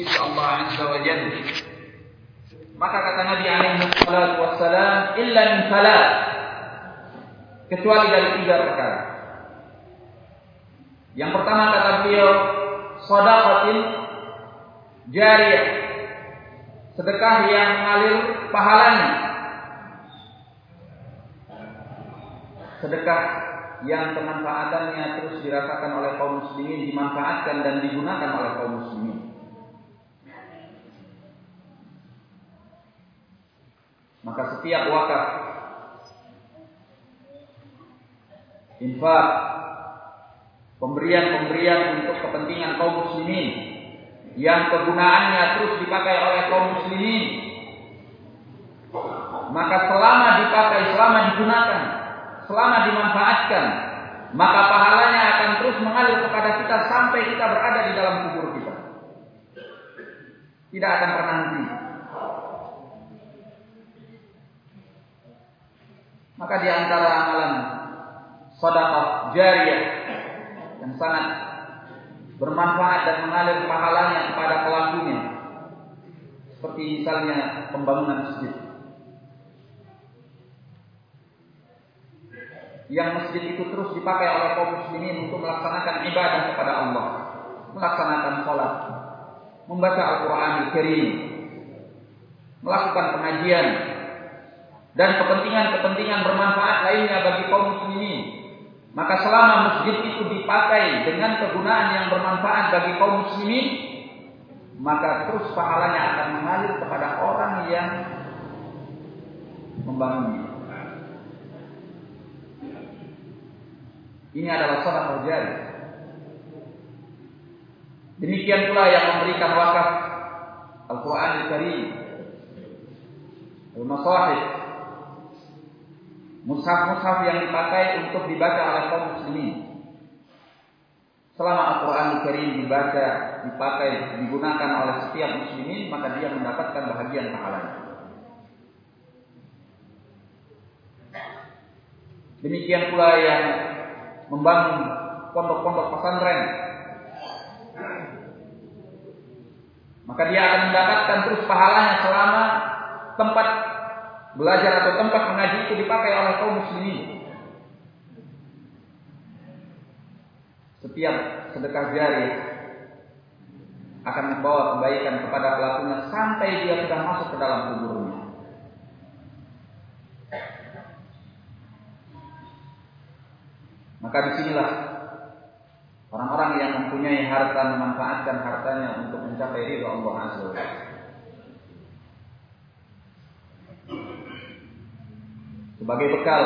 sisi Allah Azza wa Jalla. Maka kata Nabi alaihi salatu wassalam, illa min salat. Kecuali dari tiga perkara. Yang pertama kata beliau, sadaqatin jariyah. Sedekah yang mengalir pahalanya. Sedekah yang kemanfaatannya terus dirasakan oleh kaum muslimin, dimanfaatkan dan digunakan oleh kaum muslimin. Maka setiap wakaf infak pemberian-pemberian untuk kepentingan kaum muslimin yang kegunaannya terus dipakai oleh kaum muslimin maka selama dipakai selama digunakan selama dimanfaatkan maka pahalanya akan terus mengalir kepada kita sampai kita berada di dalam kubur kita. Tidak akan pernah henti Maka di antara amalan sedekah jariyah yang sangat bermanfaat dan mengalir pahalanya kepada pelakunya seperti misalnya pembangunan masjid. Yang masjid itu terus dipakai oleh kaum muslimin untuk melaksanakan ibadah kepada Allah, melaksanakan sholat, membaca Al-Quran Al-Karim, melakukan pengajian, dan kepentingan-kepentingan bermanfaat lainnya bagi kaum muslimin. Maka selama masjid itu dipakai dengan kegunaan yang bermanfaat bagi kaum muslimin, maka terus pahalanya akan mengalir kepada orang yang membangunnya. Ini adalah sedekah jari. Demikian pula yang memberikan wakaf Al-Quran Al-Karim, Al-Masahif, mushaf-mushaf yang dipakai untuk dibaca oleh kaum muslimin. Selama Al-Quran Al-Karim dibaca, dipakai, digunakan oleh setiap muslimin, maka dia mendapatkan bahagian pahalanya. Demikian pula yang membangun pondok-pondok pesantren. Maka dia akan mendapatkan terus pahalanya selama tempat belajar atau tempat mengaji itu dipakai oleh kaum muslimin. Setiap sedekah jari akan membawa kebaikan kepada pelakunya sampai dia sudah masuk ke dalam kuburnya. Maka di sinilah orang-orang yang mempunyai harta memanfaatkan hartanya untuk mencapai ridho Allah Azza wa sebagai bekal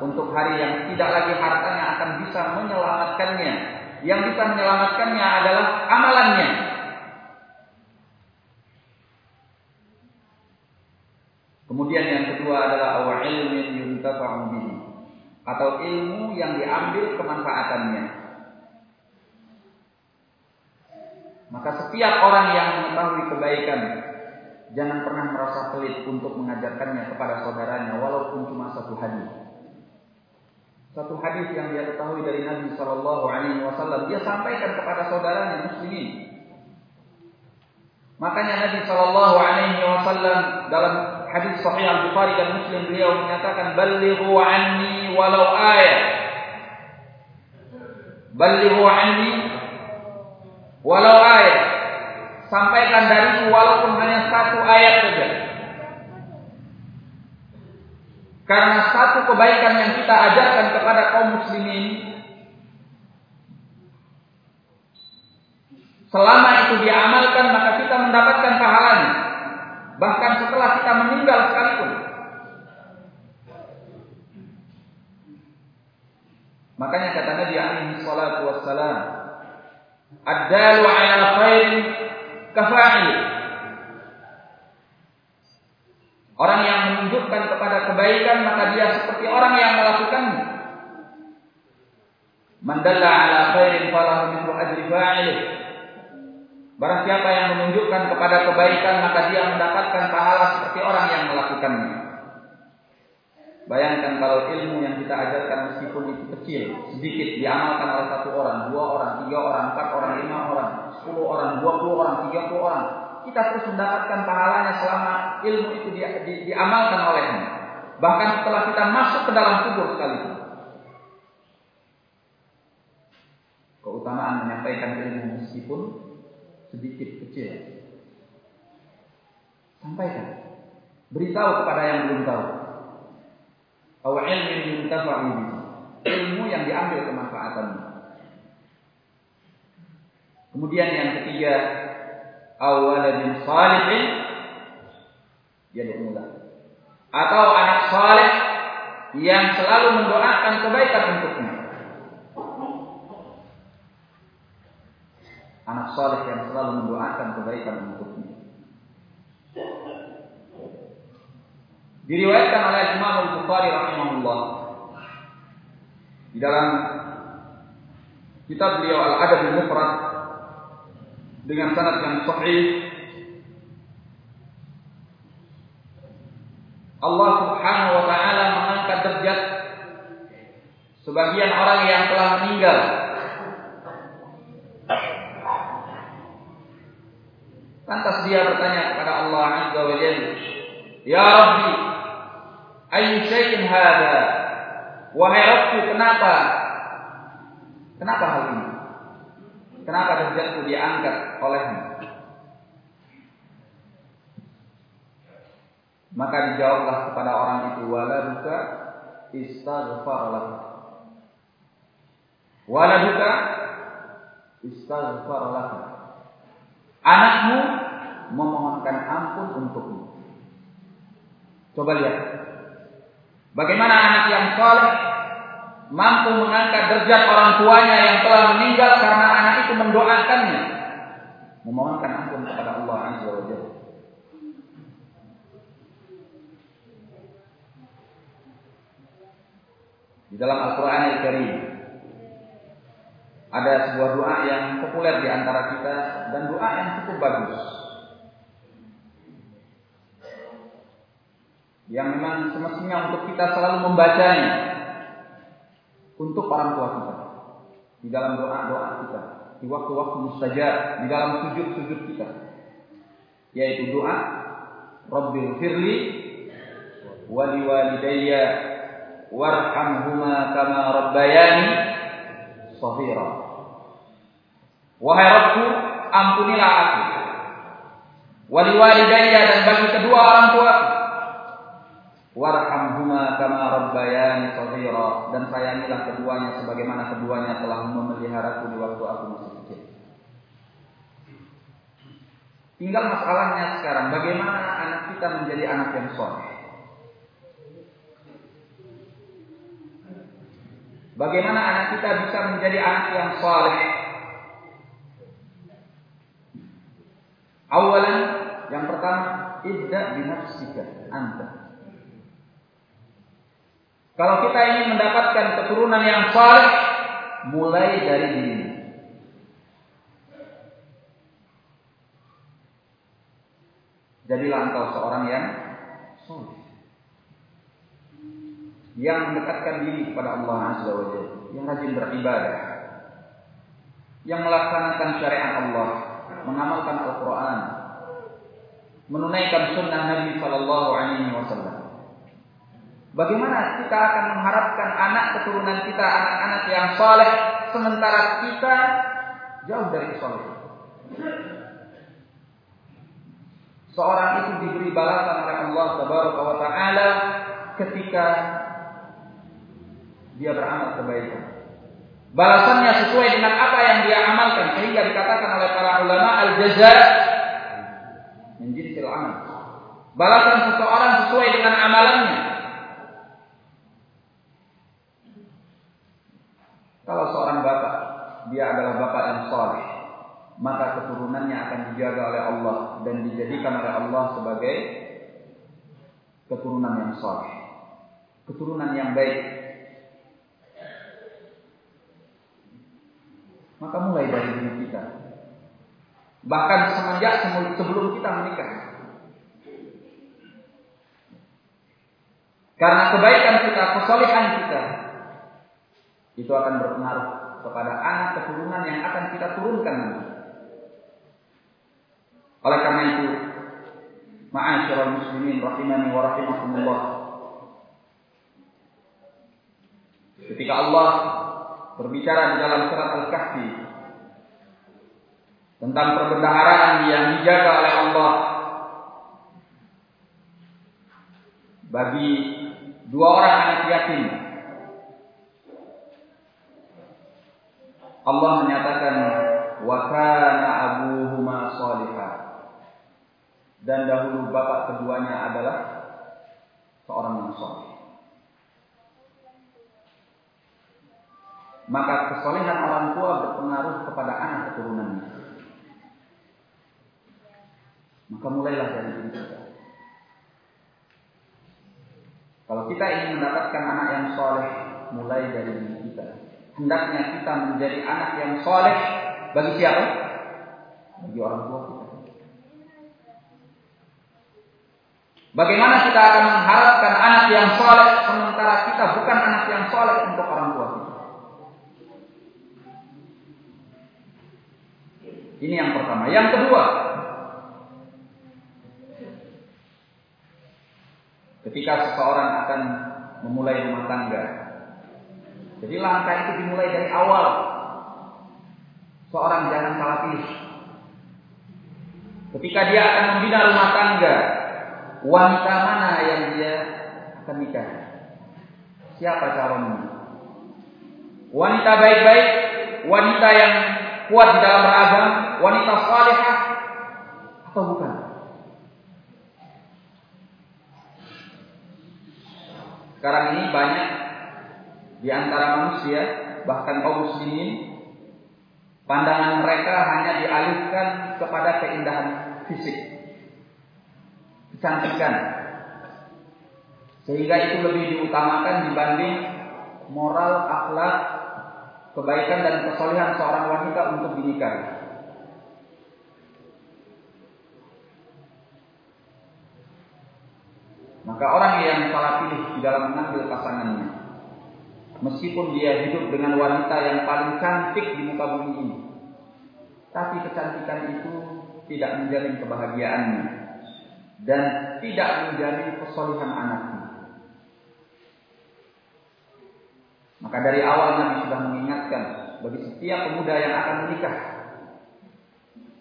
untuk hari yang tidak lagi hartanya akan bisa menyelamatkannya. Yang bisa menyelamatkannya adalah amalannya. Kemudian yang kedua adalah awal ilmin yuntafa'u bihi atau ilmu yang diambil kemanfaatannya. Maka setiap orang yang mengetahui kebaikan Jangan pernah merasa pelit untuk mengajarkannya kepada saudaranya walaupun cuma satu hadis. Satu hadis yang dia ketahui dari Nabi Shallallahu Alaihi Wasallam dia sampaikan kepada saudaranya muslimin. Makanya Nabi Shallallahu Alaihi Wasallam dalam hadis Sahih Al Bukhari dan Muslim beliau menyatakan balighu anni walau ayat. Balighu anni walau ayat sampaikan dariku walaupun hanya satu ayat saja. Karena satu kebaikan yang kita ajarkan kepada kaum muslimin Selama itu diamalkan maka kita mendapatkan pahalanya. Bahkan setelah kita meninggal sekalipun. Makanya kata Nabi alaihi salatu wassalam, "Ad-dalu ala khair kafa'il. Orang yang menunjukkan kepada kebaikan maka dia seperti orang yang melakukannya. Mandalla ala khairin falahu mithlu ajri fa'ilih. Barang siapa yang menunjukkan kepada kebaikan maka dia mendapatkan pahala seperti orang yang melakukannya. Bayangkan kalau ilmu yang kita ajarkan meskipun itu kecil, sedikit diamalkan oleh satu orang, dua orang, tiga orang, empat orang, lima orang, sepuluh orang, dua puluh orang, tiga puluh orang. Kita terus mendapatkan pahalanya selama ilmu itu di, di, diamalkan olehnya. Bahkan setelah kita masuk ke dalam kubur sekalipun. Keutamaan menyampaikan ilmu meskipun sedikit kecil. Sampaikan. Beritahu kepada yang belum tahu Aw ilmin yuntafa'u Ilmu yang diambil kemanfaatannya. Kemudian yang ketiga, awaladin salihin yad'u Atau anak saleh yang selalu mendoakan kebaikan untuknya. Anak saleh yang selalu mendoakan kebaikan untuknya. Diriwayatkan oleh Imam Al-Bukhari rahimahullah. Di dalam kitab beliau Al-Adab Al-Mufrad dengan sanad yang sahih Allah Subhanahu wa taala mengangkat derajat sebagian orang yang telah meninggal. Lantas dia bertanya kepada Allah Azza wa Jalla, "Ya Rabbi, Ayu syai'in hada? Wahai Rabbku, kenapa? Kenapa hal ini? Kenapa derajatku diangkat olehmu? Maka dijawablah kepada orang itu waladuka istaghfar lak. Waladuka istaghfar lak. Anakmu memohonkan ampun untukmu. Coba lihat Bagaimana anak yang soleh mampu mengangkat derajat orang tuanya yang telah meninggal karena anak itu mendoakannya, memohonkan ampun kepada Allah Azza wa Jalla. Di dalam Al-Quran Al-Karim ada sebuah doa yang populer di antara kita dan doa yang cukup bagus. Yang memang semestinya untuk kita selalu membacanya. Untuk orang tua kita. Di dalam doa-doa kita. Di waktu-waktu mustajab. Di dalam sujud-sujud kita. Yaitu doa Rabbil firli wa liwalidayya warhamhuma kama rabbayani shaghira Wahai Rabbku ampunilah aku. Waliwalidayya dan bagi kedua orang tua Warhamhuma kama rabbayani shaghira dan sayangilah keduanya sebagaimana keduanya telah memeliharaku di waktu aku masih kecil. Tinggal masalahnya sekarang bagaimana anak kita menjadi anak yang soleh. Bagaimana anak kita bisa menjadi anak yang soleh? Awalan yang pertama, idda binafsika anta. Kalau kita ingin mendapatkan keturunan yang saleh, mulai dari diri. Jadilah engkau seorang yang saleh. Yang mendekatkan diri kepada Allah Azza wa yang rajin beribadah, yang melaksanakan syariat Allah, mengamalkan Al-Quran, menunaikan sunnah Nabi Sallallahu Alaihi Wasallam. Bagaimana kita akan mengharapkan anak keturunan kita, anak-anak yang soleh, sementara kita jauh dari soleh. Seorang itu diberi balasan oleh Allah Subhanahu wa taala ketika dia beramal kebaikan. Balasannya sesuai dengan apa yang dia amalkan sehingga dikatakan oleh para ulama al-jaza menjadi amal. Balasan seseorang sesuai dengan amalannya. Kalau seorang bapak, dia adalah bapak yang soleh, maka keturunannya akan dijaga oleh Allah dan dijadikan oleh Allah sebagai keturunan yang soleh, keturunan yang baik. Maka mulai dari diri kita, bahkan semenjak sebelum kita menikah, Karena kebaikan kita, kesolehan kita, itu akan berpengaruh kepada anak keturunan yang akan kita turunkan. Oleh karena itu, ma'asyiral muslimin rahimani wa rahimakumullah. Ketika Allah berbicara di dalam surat Al-Kahfi tentang perbendaharaan yang dijaga oleh Allah bagi dua orang anak yatim. Allah menyatakan wa kana abuhuma salihah. Dan dahulu bapak keduanya adalah seorang yang saleh. Maka kesolehan orang tua berpengaruh kepada anak keturunannya. Maka mulailah dari diri kita. Kalau kita ingin mendapatkan anak yang soleh, mulai dari diri kita. Hendaknya kita menjadi anak yang soleh bagi siapa? Bagi orang tua kita. Bagaimana kita akan mengharapkan anak yang soleh sementara kita bukan anak yang soleh untuk orang tua kita? Ini yang pertama. Yang kedua, ketika seseorang akan memulai rumah tangga. Jadi langkah itu dimulai dari awal. Seorang jangan salah pilih. Ketika dia akan membina rumah tangga, wanita mana yang dia akan nikah? Siapa calonnya? Wanita baik-baik, wanita yang kuat di dalam beragam, wanita salihah atau bukan? Sekarang ini banyak di antara manusia, bahkan kaum muslimin, pandangan mereka hanya dialihkan kepada keindahan fisik, kecantikan, sehingga itu lebih diutamakan dibanding moral, akhlak, kebaikan dan kesolehan seorang wanita untuk dinikahi. Maka orang yang salah pilih di dalam mengambil pasangannya, meskipun dia hidup dengan wanita yang paling cantik di muka bumi ini, tapi kecantikan itu tidak menjalin kebahagiaannya dan tidak menjalin kesolehan anaknya. Maka dari awal Nabi sudah mengingatkan bagi setiap pemuda yang akan menikah.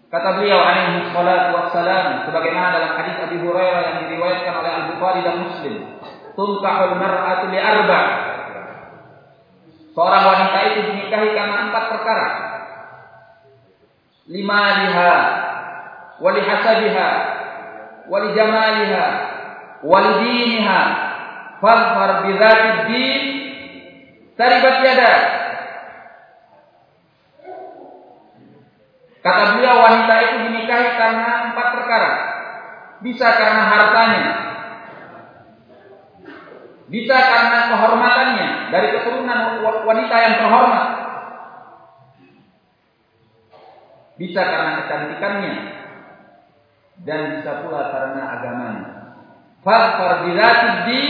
Kata beliau alaihi salatu wassalam sebagaimana dalam hadis Abi Hurairah yang diriwayatkan oleh Al-Bukhari dan Muslim, "Tunkahul mar'atu li arba'." Seorang wanita itu dinikahi karena empat perkara. Lima liha, wali hasabiha, wali jamaliha, wali diniha, fadfar bidzati din Taribat yada. Kata beliau wanita itu dinikahi karena empat perkara. Bisa karena hartanya. Bisa karena kehormatannya dari keturunan wanita yang terhormat. Bisa karena kecantikannya dan bisa pula karena agamanya. Fadfar bilati di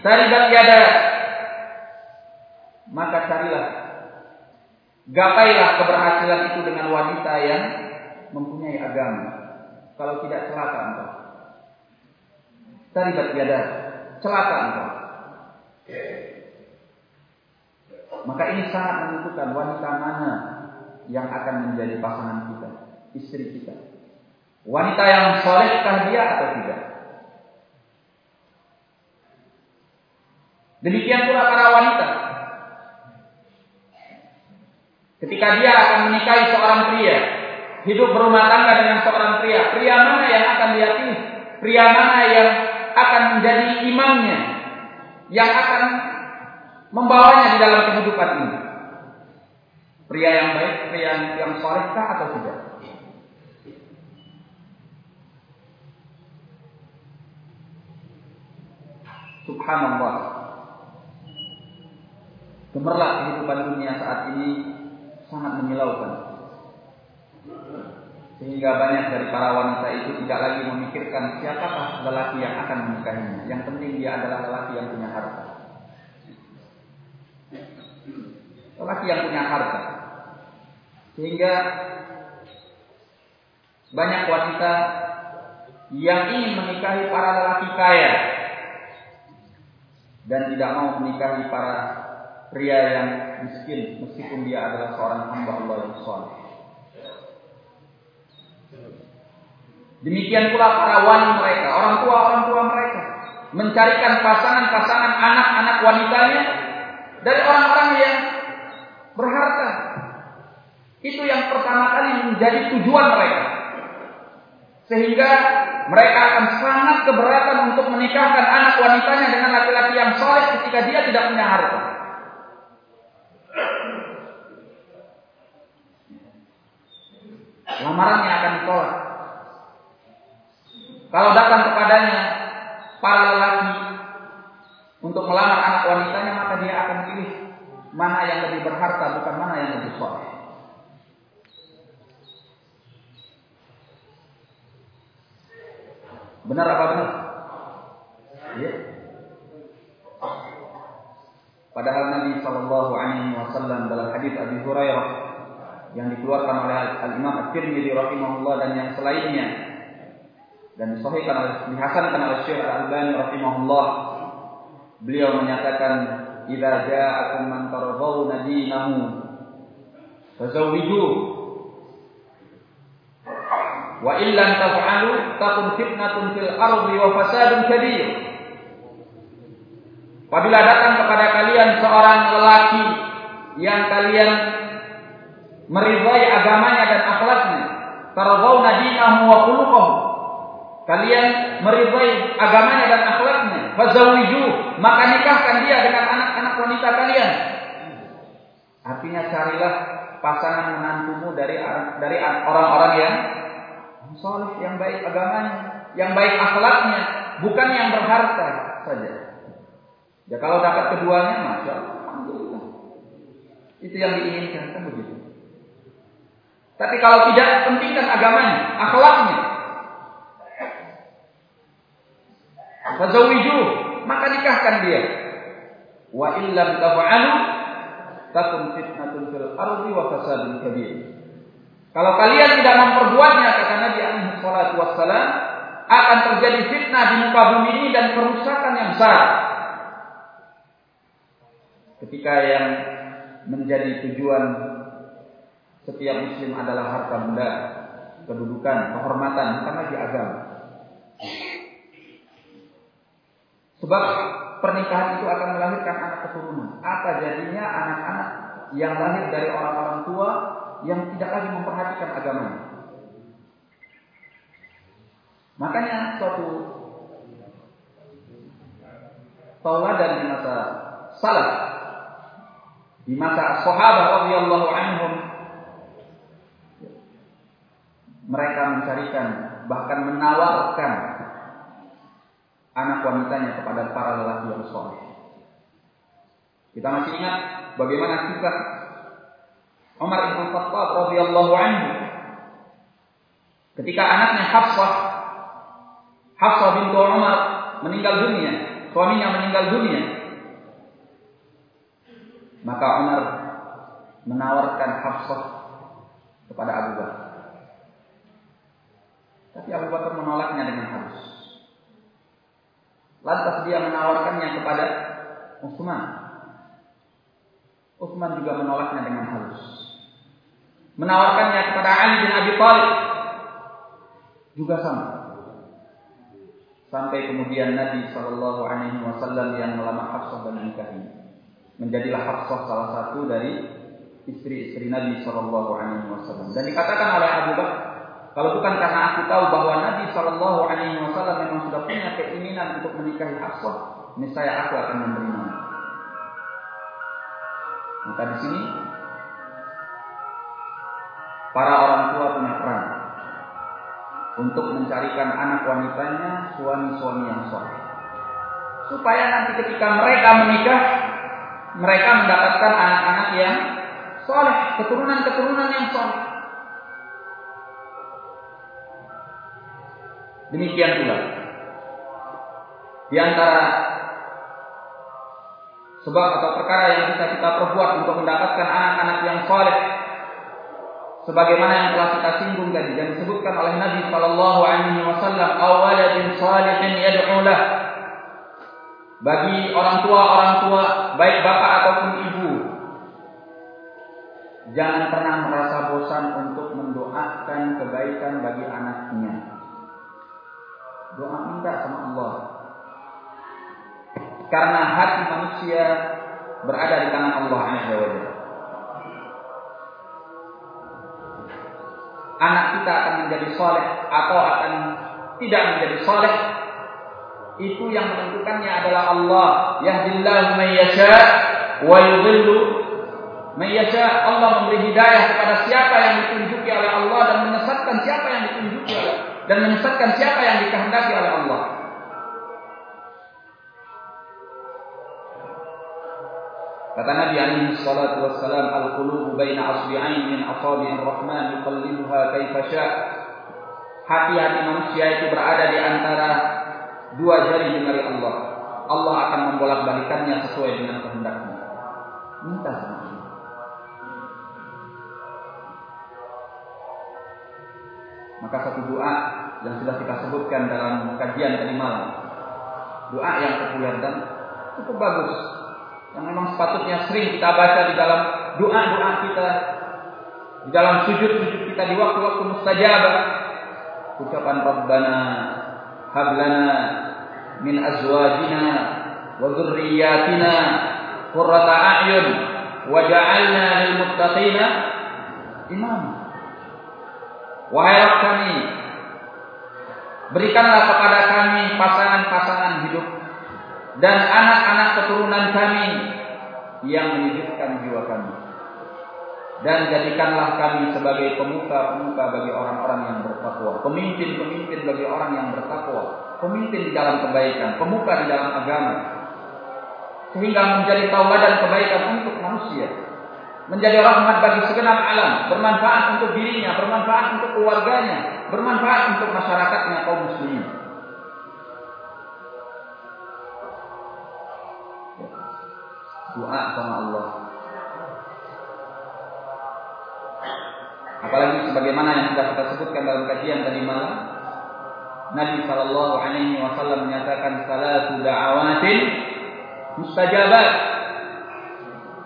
taribat yada maka carilah gapailah keberhasilan itu dengan wanita yang mempunyai agama. Kalau tidak celaka engkau. Taribat biada, celaka engkau. Maka ini sangat menentukan wanita mana yang akan menjadi pasangan kita, istri kita. Wanita yang solehkah dia atau tidak? Demikian pula para wanita Ketika dia akan menikahi seorang pria, hidup berumah tangga dengan seorang pria, pria mana yang akan dia pilih? Pria mana yang akan menjadi imamnya? Yang akan membawanya di dalam kehidupan ini? Pria yang baik, pria yang, yang solehkah atau tidak? Subhanallah. Gemerlap kehidupan dunia saat ini sangat menyilaukan. Sehingga banyak dari para wanita itu tidak lagi memikirkan siapakah lelaki yang akan menikahinya. Yang penting dia adalah lelaki yang punya harta. Lelaki yang punya harta. Sehingga banyak wanita yang ingin menikahi para lelaki kaya dan tidak mau menikahi para pria yang miskin meskipun dia adalah seorang hamba Allah yang soleh. Demikian pula para wali mereka, orang tua orang tua mereka, mencarikan pasangan-pasangan anak-anak wanitanya dari orang-orang yang berharta. Itu yang pertama kali menjadi tujuan mereka. Sehingga mereka akan sangat keberatan untuk menikahkan anak wanitanya dengan laki-laki yang soleh ketika dia tidak punya harta. Lamarannya akan ditolak. Kalau datang kepadanya para lelaki untuk melamar anak wanitanya, maka dia akan pilih mana yang lebih berharta, bukan mana yang lebih soleh. Benar apa benar? Ya. Padahal Nabi Shallallahu Alaihi Wasallam dalam hadis Abi Hurairah yang dikeluarkan oleh Al Imam At-Tirmidzi rahimahullah dan yang selainnya dan disahihkan oleh dihasankan oleh Syekh Al-Albani rahimahullah beliau menyatakan idza ja'akum man tardawna dinahu fazawwijuhu wa illam taf'alu takun fitnatun fil ardi wa fasadun kabir Apabila datang kepada kalian seorang lelaki yang kalian meridhai agamanya dan akhlaknya, tardawna dinahu wa khuluquhu Kalian meridhai agamanya dan akhlaknya. Fazawiju, maka nikahkan dia dengan anak-anak wanita kalian. Artinya carilah pasangan menantumu dari dari orang-orang yang soleh, yang baik agamanya, yang baik akhlaknya, bukan yang berharta saja. Ya kalau dapat keduanya, masya Allah. Itu yang diinginkan kan begitu. Tapi kalau tidak pentingkan agamanya, akhlaknya, Fazawiju, maka nikahkan dia. Wa illam taf'alu takun fitnatun fil ardi wa fasadun kabir. Kalau kalian tidak memperbuatnya kata Nabi alaihi salatu wassalam akan terjadi fitnah di muka bumi ini dan kerusakan yang besar. Ketika yang menjadi tujuan setiap muslim adalah harta benda, kedudukan, kehormatan, bukan lagi agama. Sebab pernikahan itu akan melahirkan anak keturunan. Apa jadinya anak-anak yang lahir dari orang-orang tua yang tidak lagi memperhatikan agamanya. Makanya suatu tauladan di masa salaf di masa sahabat radhiyallahu anhum mereka mencarikan bahkan menawarkan anak wanitanya kepada para lelaki yang soleh. Kita masih ingat bagaimana kisah Umar bin Khattab radhiyallahu anhu ketika anaknya Hafsah Hafsah bintu Umar meninggal dunia, suaminya meninggal dunia. Maka Umar menawarkan Hafsah kepada Abu Bakar. Tapi Abu Bakar menolaknya dengan halus. Lantas dia menawarkannya kepada Utsman. Utsman juga menolaknya dengan halus. Menawarkannya kepada Ali bin Abi Thalib juga sama. Sampai kemudian Nabi Shallallahu Alaihi Wasallam yang melamar Hafsah dan menikahi. Menjadilah Hafsah salah satu dari istri-istri Nabi Shallallahu Alaihi Wasallam. Dan dikatakan oleh Abu Bakar kalau bukan karena aku tahu bahwa Nabi Shallallahu Alaihi Wasallam memang sudah punya keinginan untuk menikahi Hafsah, niscaya aku akan menerima. Maka di sini para orang tua punya peran untuk mencarikan anak wanitanya suami-suami yang soleh. Supaya nanti ketika mereka menikah, mereka mendapatkan anak-anak yang soleh, keturunan-keturunan yang soleh. Demikian pula. Di antara sebab atau perkara yang bisa kita perbuat untuk mendapatkan anak-anak yang soleh sebagaimana yang telah kita singgung tadi dan disebutkan oleh Nabi sallallahu alaihi wasallam awaladin salihin yad'u bagi orang tua orang tua baik bapak ataupun ibu jangan pernah merasa bosan untuk mendoakan kebaikan bagi anaknya doa minta sama Allah karena hati manusia berada di tangan Allah Azza wa Anak kita akan menjadi soleh atau akan tidak menjadi soleh itu yang menentukannya adalah Allah. Yahdillahu man yasha wa yudhillu man. Allah memberi hidayah kepada siapa yang ditunjuki oleh Allah dan menyesatkan siapa yang dan menyesatkan siapa yang dikehendaki oleh Allah. Kata Nabi alaihi salatu wassalam, "Al-qulubu baina asbi'ain min asabi'ir rahman yuqallibuha kaifa sya'." Hati-hati manusia itu berada di antara dua jari jemari Allah. Allah akan membolak-balikannya sesuai dengan kehendaknya. Minta sama Maka satu doa yang sudah kita sebutkan dalam kajian tadi malam. Doa yang populer dan cukup bagus. Yang memang sepatutnya sering kita baca di dalam doa-doa kita. Di dalam sujud-sujud kita di waktu-waktu mustajabah. Ucapan Rabbana hablana min azwajina wa dzurriyyatina qurrata a'yun waj'alna lil muttaqina imama. Wahai Rabb kami, berikanlah kepada kami pasangan-pasangan hidup dan anak-anak keturunan kami yang menyejukkan jiwa kami. Dan jadikanlah kami sebagai pemuka-pemuka bagi orang-orang yang bertakwa, pemimpin-pemimpin bagi orang yang bertakwa, pemimpin di dalam kebaikan, pemuka di dalam agama. Sehingga menjadi tauladan kebaikan untuk manusia. Menjadi rahmat bagi segenap alam, bermanfaat untuk dirinya, bermanfaat untuk keluarganya, bermanfaat untuk masyarakatnya kaum muslimin. Doa sama Allah. Apalagi sebagaimana yang sudah kita sebutkan dalam kajian tadi malam, Nabi Shallallahu Alaihi Wasallam menyatakan salatu da'awatin mustajabat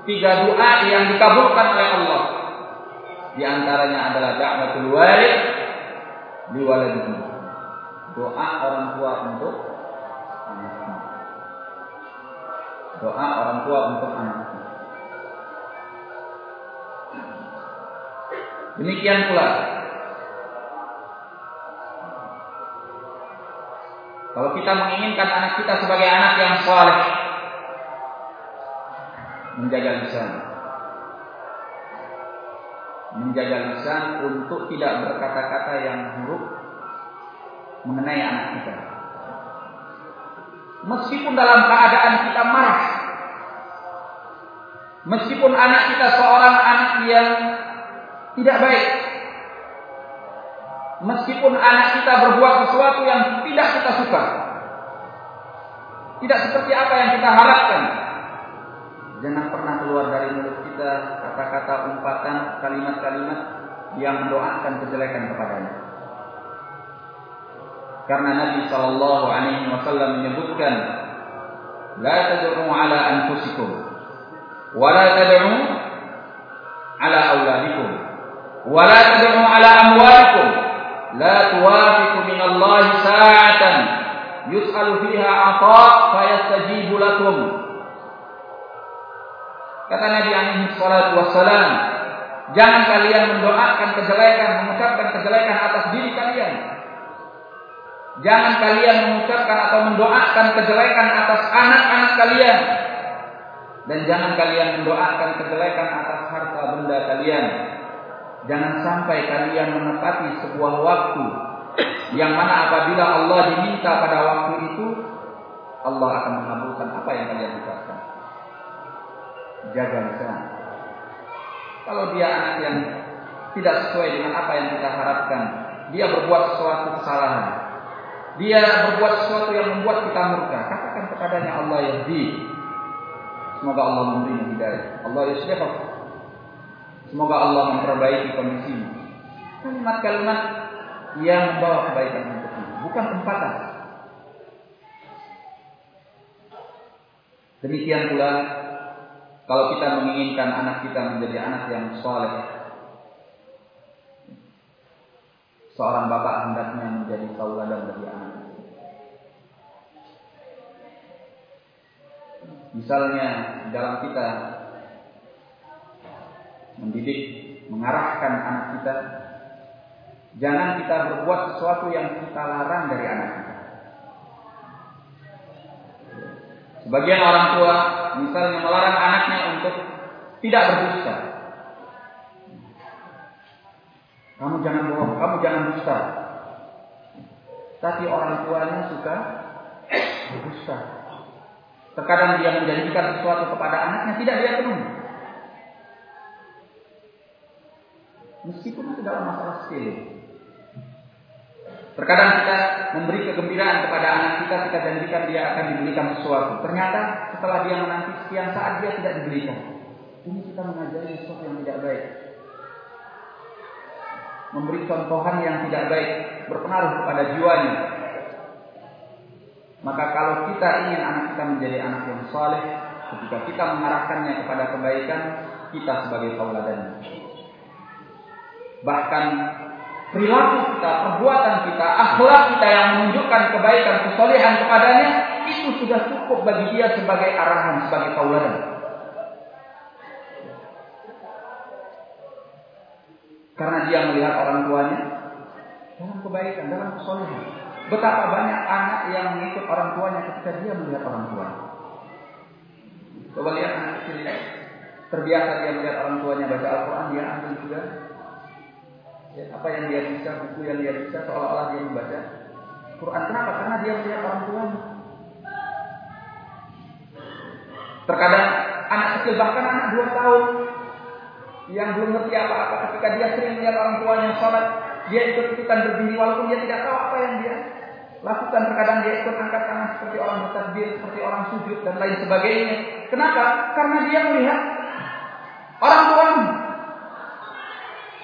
tiga doa yang dikabulkan oleh Allah. Di antaranya adalah da'watul walid di waladihi. Doa orang tua untuk anaknya. Doa orang tua untuk anaknya. Demikian pula Kalau kita menginginkan anak kita sebagai anak yang soleh, menjaga lisan, menjaga lisan untuk tidak berkata-kata yang buruk mengenai anak kita. Meskipun dalam keadaan kita marah, meskipun anak kita seorang anak yang tidak baik, meskipun anak kita berbuat sesuatu yang tidak kita suka. Tidak seperti apa yang kita harapkan. Jangan pernah keluar dari mulut kita kata-kata umpatan, kalimat-kalimat yang mendoakan kejelekan kepadanya. Karena Nabi Shallallahu Alaihi Wasallam menyebutkan, لا تدعوا على أنفسكم ولا تدعوا على أولادكم ولا تدعوا على أموالكم la tuwafiqu min Allah sa'atan yus'alu fiha 'ata fayastajibu lakum Kata Nabi alaihi salatu wassalam, jangan kalian mendoakan kejelekan, mengucapkan kejelekan atas diri kalian. Jangan kalian mengucapkan atau mendoakan kejelekan atas anak-anak kalian. Dan jangan kalian mendoakan kejelekan atas harta benda kalian. Jangan sampai kalian menepati sebuah waktu yang mana apabila Allah diminta pada waktu itu Allah akan mengabulkan apa yang kalian ucapkan. Jaga lisan. Kalau dia anak yang tidak sesuai dengan apa yang kita harapkan, dia berbuat sesuatu kesalahan. dia berbuat sesuatu yang membuat kita murka, katakan kepadanya Allah yahdi. Semoga Allah memberi hidayah. Allah yuslihah. Semoga Allah memperbaiki kondisimu. Kalimat-kalimat yang membawa kebaikan untukmu, bukan tempatan. Demikian pula kalau kita menginginkan anak kita menjadi anak yang soleh, seorang bapak hendaknya menjadi tauladan bagi anak. Misalnya dalam kita mendidik, mengarahkan anak kita, jangan kita berbuat sesuatu yang kita larang dari anak kita. Sebagian orang tua misalnya melarang anaknya untuk tidak berdusta. Kamu jangan bohong, kamu jangan dusta. Tapi orang tuanya suka berdusta. Terkadang dia menjanjikan sesuatu kepada anaknya tidak dia penuhi. Meskipun itu dalam masalah sepele. Terkadang kita memberi kegembiraan kepada anak kita, kita janjikan dia akan dibelikan sesuatu. Ternyata setelah dia menanti sekian saat dia tidak dibelikan. Ini kita mengajari sesuatu yang tidak baik. Memberi contohan yang tidak baik, berpengaruh kepada jiwanya. Maka kalau kita ingin anak kita menjadi anak yang soleh, ketika kita mengarahkannya kepada kebaikan, kita sebagai tauladan. Bahkan perilaku kita, perbuatan kita, akhlak kita yang menunjukkan kebaikan, kesolehan kepadanya, itu sudah cukup bagi dia sebagai arahan, sebagai tauladan. Karena dia melihat orang tuanya dalam kebaikan, dalam kesolehan. Betapa banyak anak yang mengikut orang tuanya ketika dia melihat orang tuanya. Coba lihat anak kecil terbiasa dia melihat orang tuanya baca Al-Quran, dia ambil juga ya, apa yang dia bisa, buku yang dia bisa, seolah-olah dia membaca Quran. Kenapa? Karena dia melihat orang tuanya. Terkadang anak kecil bahkan anak dua tahun yang belum ngerti apa-apa ketika dia sering melihat orang tuanya sholat, dia ikut-ikutan berdiri walaupun dia tidak tahu apa yang dia lakukan. Terkadang dia ikut angkat tangan seperti orang bertakbir, seperti orang sujud dan lain sebagainya. Kenapa? Karena dia melihat orang tuanya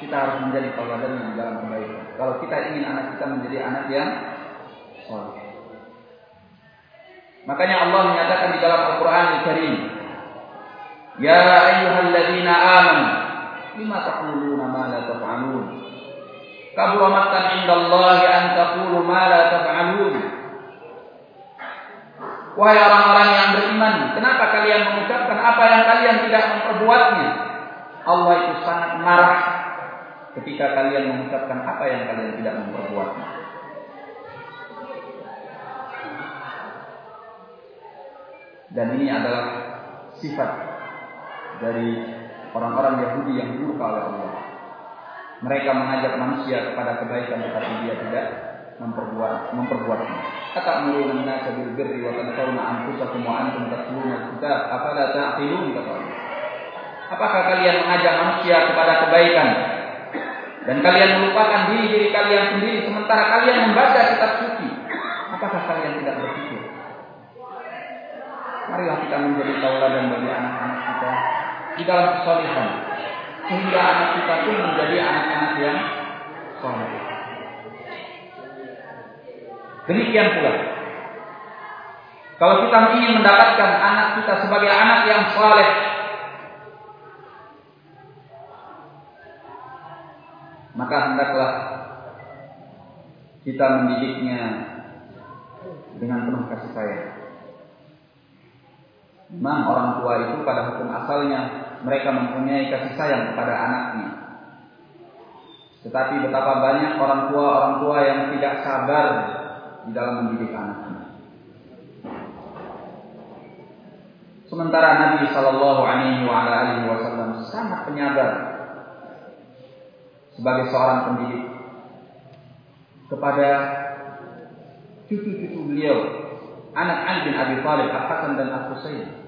kita harus menjadi tauladan yang dalam kebaikan. Kalau kita ingin anak kita menjadi anak yang soleh. Makanya Allah menyatakan di dalam Al-Quran Al-Karim, Ya ayyuhalladzina amanu, lima taquluna ma la taf'alun. Kabura maktan indallahi an taqulu ma la taf'alun. Wahai orang-orang yang beriman, kenapa kalian mengucapkan apa yang kalian tidak memperbuatnya? Allah itu sangat marah ketika kalian mengucapkan apa yang kalian tidak memperbuatnya. Dan ini adalah sifat dari orang-orang Yahudi yang dimurka oleh Allah. Mereka mengajak manusia kepada kebaikan tetapi dia tidak memperbuat memperbuatnya. Atamuruna an-nasa bil birri wa tansawna anfusakum wa antum tatluna al-kitab afala ta'qilun kata Allah. Apakah kalian mengajak manusia kepada kebaikan dan kalian melupakan diri diri kalian sendiri sementara kalian membaca kitab suci? Apakah kalian tidak berpikir? Marilah kita menjadi tauladan bagi anak-anak kita di dalam kesolehan sehingga anak kita pun menjadi anak-anak yang soleh. Demikian pula kalau kita ingin mendapatkan anak kita sebagai anak yang soleh, maka hendaklah kita mendidiknya dengan penuh kasih sayang. Memang orang tua itu pada hukum asalnya mereka mempunyai kasih sayang kepada anaknya. Tetapi betapa banyak orang tua orang tua yang tidak sabar di dalam mendidik anaknya. Sementara Nabi Shallallahu Alaihi Wasallam sangat penyabar sebagai seorang pendidik kepada cucu-cucu beliau, anak Ali bin Abi Thalib, Al Hasan dan Al Husain.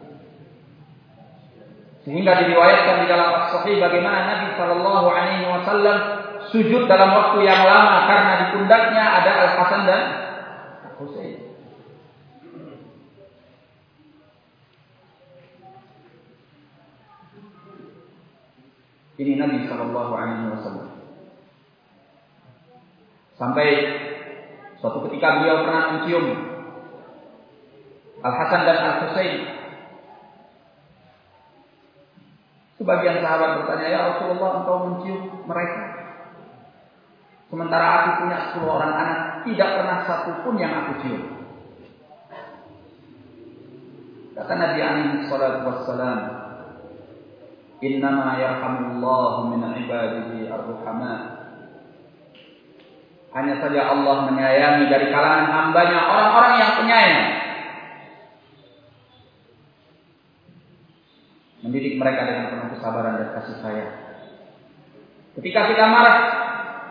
Sehingga diriwayatkan di dalam As-Sahih bagaimana Nabi Shallallahu Alaihi Wasallam sujud dalam waktu yang lama karena di pundaknya ada Al Hasan dan Husain. Ini Nabi Shallallahu Alaihi Wasallam. Sampai suatu ketika beliau pernah mencium Al Hasan dan Al Husain. Sebagian sahabat bertanya, ya Rasulullah, engkau mencium mereka. Sementara aku punya 10 orang anak, tidak pernah satu pun yang aku cium. Kata Nabi alaihi salatu wassalam, Innama yarhamullahu min ibadihi ar-ruhama. Hanya saja Allah menyayangi dari kalangan hambanya orang-orang yang penyayang. Mendidik mereka dengan penuh kesabaran dan kasih sayang. Ketika kita marah,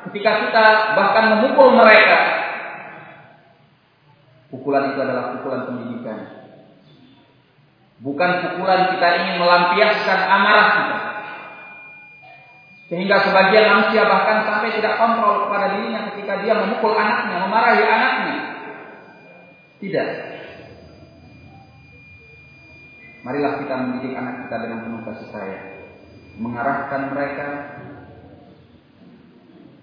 ketika kita bahkan memukul mereka, pukulan itu adalah pukulan pendidikan. Bukan pukulan kita ingin melampiaskan amarah kita. Sehingga sebagian manusia bahkan sampai tidak kontrol kepada dirinya ketika dia memukul anaknya, memarahi anaknya. Tidak. Marilah kita mendidik anak kita dengan penuh kasih sayang. Mengarahkan mereka,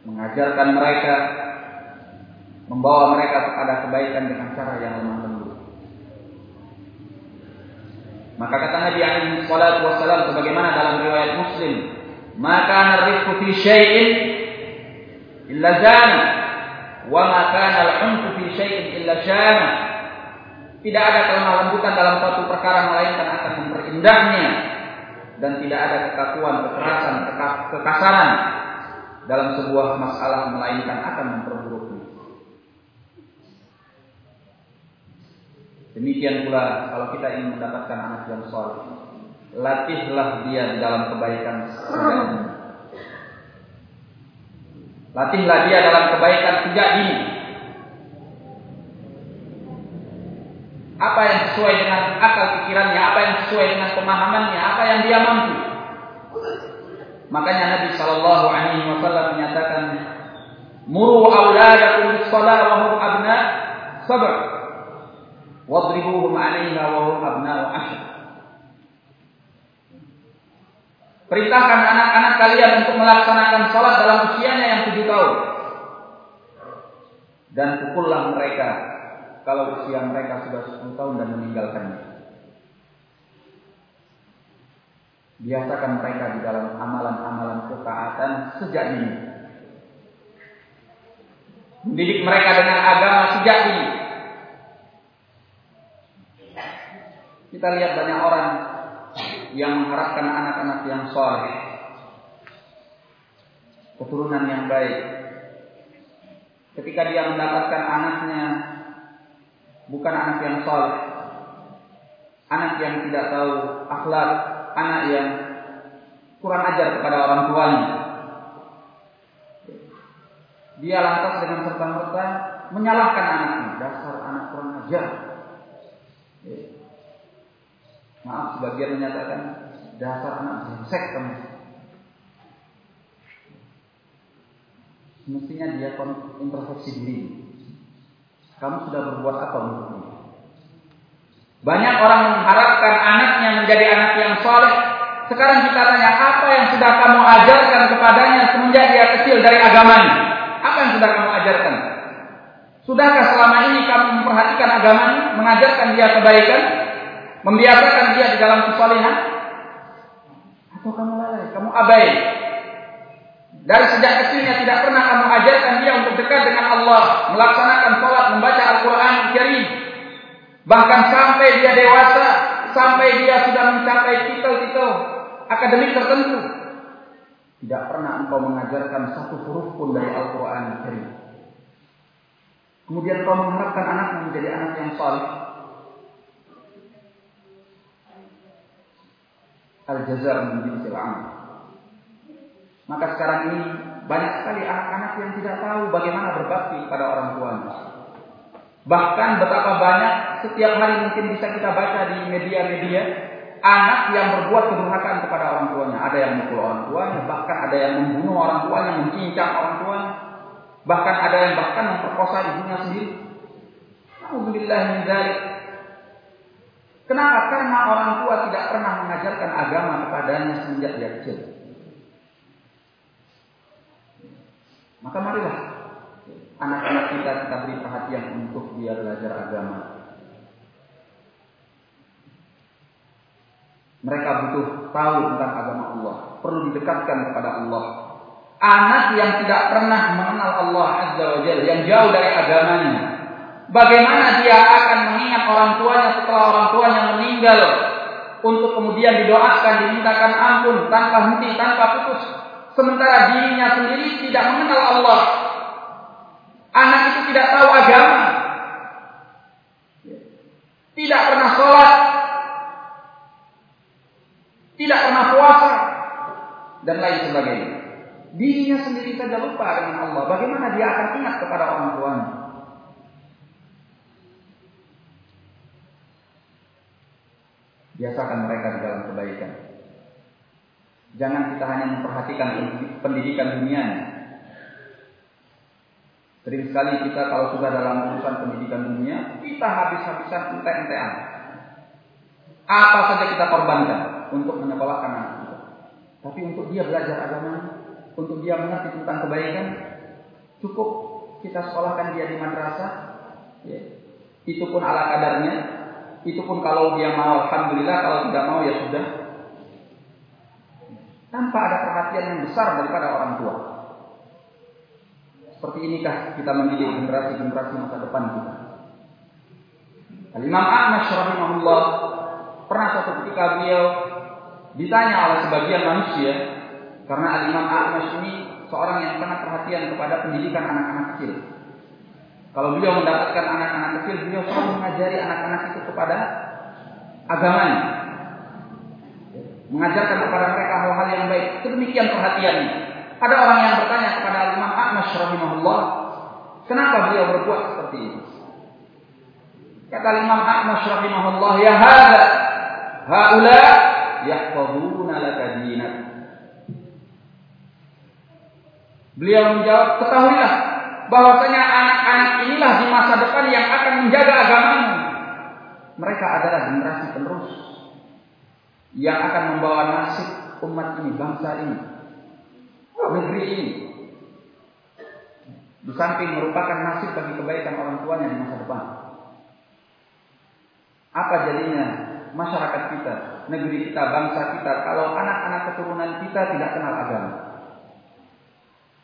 mengajarkan mereka, membawa mereka kepada kebaikan dengan cara yang lemah lembut. Maka kata Nabi alaihi salatu sebagaimana dalam riwayat Muslim, "Maka narifku fi syai'in illa zana, wa ma kana al-unfu fi syai'in illa syana." Tidak ada kelemah lembutan dalam suatu perkara melainkan akan memperindahnya dan tidak ada kekakuan, kekerasan, kekasaran dalam sebuah masalah melainkan akan memperburuknya. Demikian pula kalau kita ingin mendapatkan anak yang soleh, latihlah dia di dalam kebaikan sejak. Latihlah dia dalam kebaikan sejak dini. Apa yang sesuai dengan akal pikirannya, apa yang sesuai dengan pemahamannya, apa yang dia mampu. Makanya Nabi Shallallahu Alaihi Wasallam menyatakan, "Muru auladakum bis-shalah wa hum abna sabr." wadribuhum 'alaiha wa hum abna'u ashr. Perintahkan anak-anak kalian untuk melaksanakan salat dalam usianya yang tujuh tahun. Dan pukullah mereka kalau usia mereka sudah sepuluh tahun dan meninggalkannya. Biasakan mereka di dalam amalan-amalan ketaatan sejak dini. Mendidik mereka dengan agama sejak dini. Kita lihat banyak orang yang mengharapkan anak-anak yang soleh, keturunan yang baik. Ketika dia mendapatkan anaknya bukan anak yang soleh, anak yang tidak tahu akhlak, anak yang kurang ajar kepada orang tuanya. Dia lantas dengan serta-merta menyalahkan anaknya, dasar anak kurang ajar. Maaf, sebagian menyatakan dasar anak brengsek kamu. Mestinya dia introspeksi diri. Kamu sudah berbuat apa untuknya? Banyak orang mengharapkan anaknya menjadi anak yang soleh. Sekarang kita tanya apa yang sudah kamu ajarkan kepadanya semenjak dia kecil dari agamanya? Apa yang sudah kamu ajarkan? Sudahkah selama ini kamu memperhatikan agamanya, mengajarkan dia kebaikan? Membiasakan dia di dalam kesalehan? Atau kamu lalai, kamu abai? Dari sejak kecilnya tidak pernah kamu ajarkan dia untuk dekat dengan Allah, melaksanakan sholat, membaca Al-Quran Karim. Bahkan sampai dia dewasa, sampai dia sudah mencapai titel-titel akademik tertentu. Tidak pernah engkau mengajarkan satu huruf pun dari Al-Quran. Kemudian kau mengharapkan anakmu menjadi anak yang saleh. Al-jaza min Maka sekarang ini banyak sekali anak-anak yang tidak tahu bagaimana berbakti pada orang tuanya. Bahkan betapa banyak setiap hari mungkin bisa kita baca di media-media anak yang berbuat kedurhakaan kepada orang tuanya. Ada yang mukul orang tuanya, bahkan ada yang membunuh orang tuanya, mencincang orang tuanya. Bahkan ada yang bahkan memperkosa ibunya sendiri. Alhamdulillah min dzalik. Kenapa? Karena orang tua tidak pernah mengajarkan agama kepadanya semenjak dia kecil. Maka marilah anak-anak kita kita beri perhatian untuk dia belajar agama. Mereka butuh tahu tentang agama Allah, perlu didekatkan kepada Allah. Anak yang tidak pernah mengenal Allah Azza wa Jalla, yang jauh dari agamanya, bagaimana dia akan mengingat orang tuanya setelah orang tuanya meninggal untuk kemudian didoakan, dimintakan ampun tanpa henti, tanpa putus, sementara dirinya sendiri tidak mengenal Allah. Anak itu tidak tahu agama, tidak pernah sholat, tidak pernah puasa, dan lain sebagainya. Dirinya sendiri saja lupa dengan Allah. Bagaimana dia akan ingat kepada orang tuanya? Biasakan mereka di dalam kebaikan. Jangan kita hanya memperhatikan pendidikan dunia. Sering sekali kita kalau sudah dalam urusan pendidikan dunia, kita habis-habisan ente-entean. Apa saja kita korbankan untuk menyekolahkan anak kita. Tapi untuk dia belajar agama, untuk dia mengerti tentang kebaikan, cukup kita sekolahkan dia di madrasah. Ya. Itu pun ala kadarnya. Itu pun kalau dia mau, alhamdulillah. Kalau tidak mau ya sudah. Tanpa ada perhatian yang besar daripada orang tua. Seperti inikah kita mendidik generasi-generasi masa depan kita. Al-Imam Ahmad rahimahullah pernah suatu ketika beliau ditanya oleh sebagian manusia karena Al-Imam Ahmad ini seorang yang sangat perhatian kepada pendidikan anak-anak kecil. Kalau beliau mendapatkan anak-anak kecil, beliau selalu mengajari anak-anak itu kepada agamanya. Mengajarkan kepada mereka hal-hal yang baik. Sedemikian perhatiannya. Ada orang yang bertanya kepada Imam Ahmad rahimahullah, kenapa beliau berbuat seperti ini? Kata Imam Ahmad rahimahullah, ya hadza haula yahfazuna laka dinak. Beliau menjawab, ketahuilah bahwasanya anak-anak inilah di masa depan yang akan menjaga agamamu. Mereka adalah generasi penerus yang akan membawa nasib umat ini, bangsa ini, negeri ini. Di samping merupakan nasib bagi kebaikan orang tuanya di masa depan. Apa jadinya masyarakat kita, negeri kita, bangsa kita kalau anak-anak keturunan kita tidak kenal agama?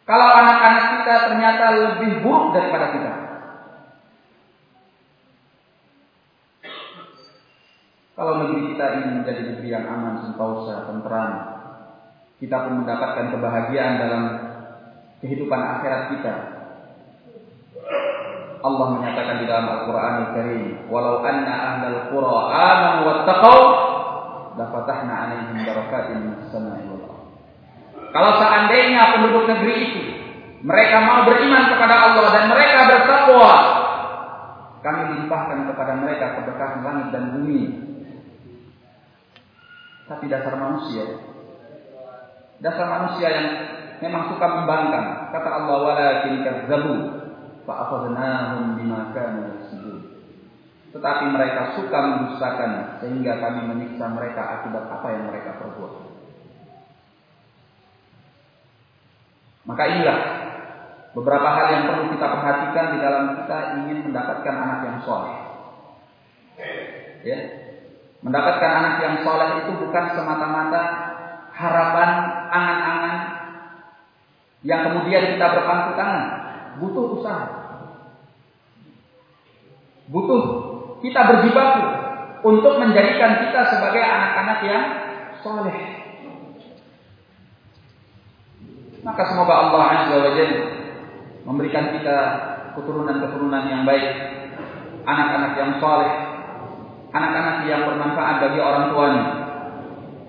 Kalau anak-anak kita ternyata lebih buruk daripada kita. Kalau negeri kita ini menjadi negeri yang aman, sentosa, tentram, kita pun mendapatkan kebahagiaan dalam kehidupan akhirat kita. Allah menyatakan di dalam Al-Quran Al-Karim, "Walau anna ahlal qura amanu wattaqau, lafatahna 'alaihim barakatin minas sama'i wal ardh." Kalau seandainya penduduk negeri itu mereka mau beriman kepada Allah dan mereka bertakwa, kami limpahkan kepada mereka keberkahan langit dan bumi. Tapi dasar manusia, dasar manusia yang memang suka membangkang. Kata Allah, "Walakin kadzabu fa akhadnahum bima kanu yaksubun." Tetapi mereka suka mendustakan sehingga kami menyiksa mereka akibat apa yang mereka perbuat. Maka inilah beberapa hal yang perlu kita perhatikan di dalam kita ingin mendapatkan anak yang soleh. Ya, mendapatkan anak yang soleh itu bukan semata-mata harapan angan-angan yang kemudian kita berpangku tangan. Butuh usaha. Butuh kita berjibaku untuk menjadikan kita sebagai anak-anak yang soleh. Maka semoga Allah Azza wa Jalla memberikan kita keturunan-keturunan yang baik, anak-anak yang soleh, anak-anak yang bermanfaat bagi orang tuanya,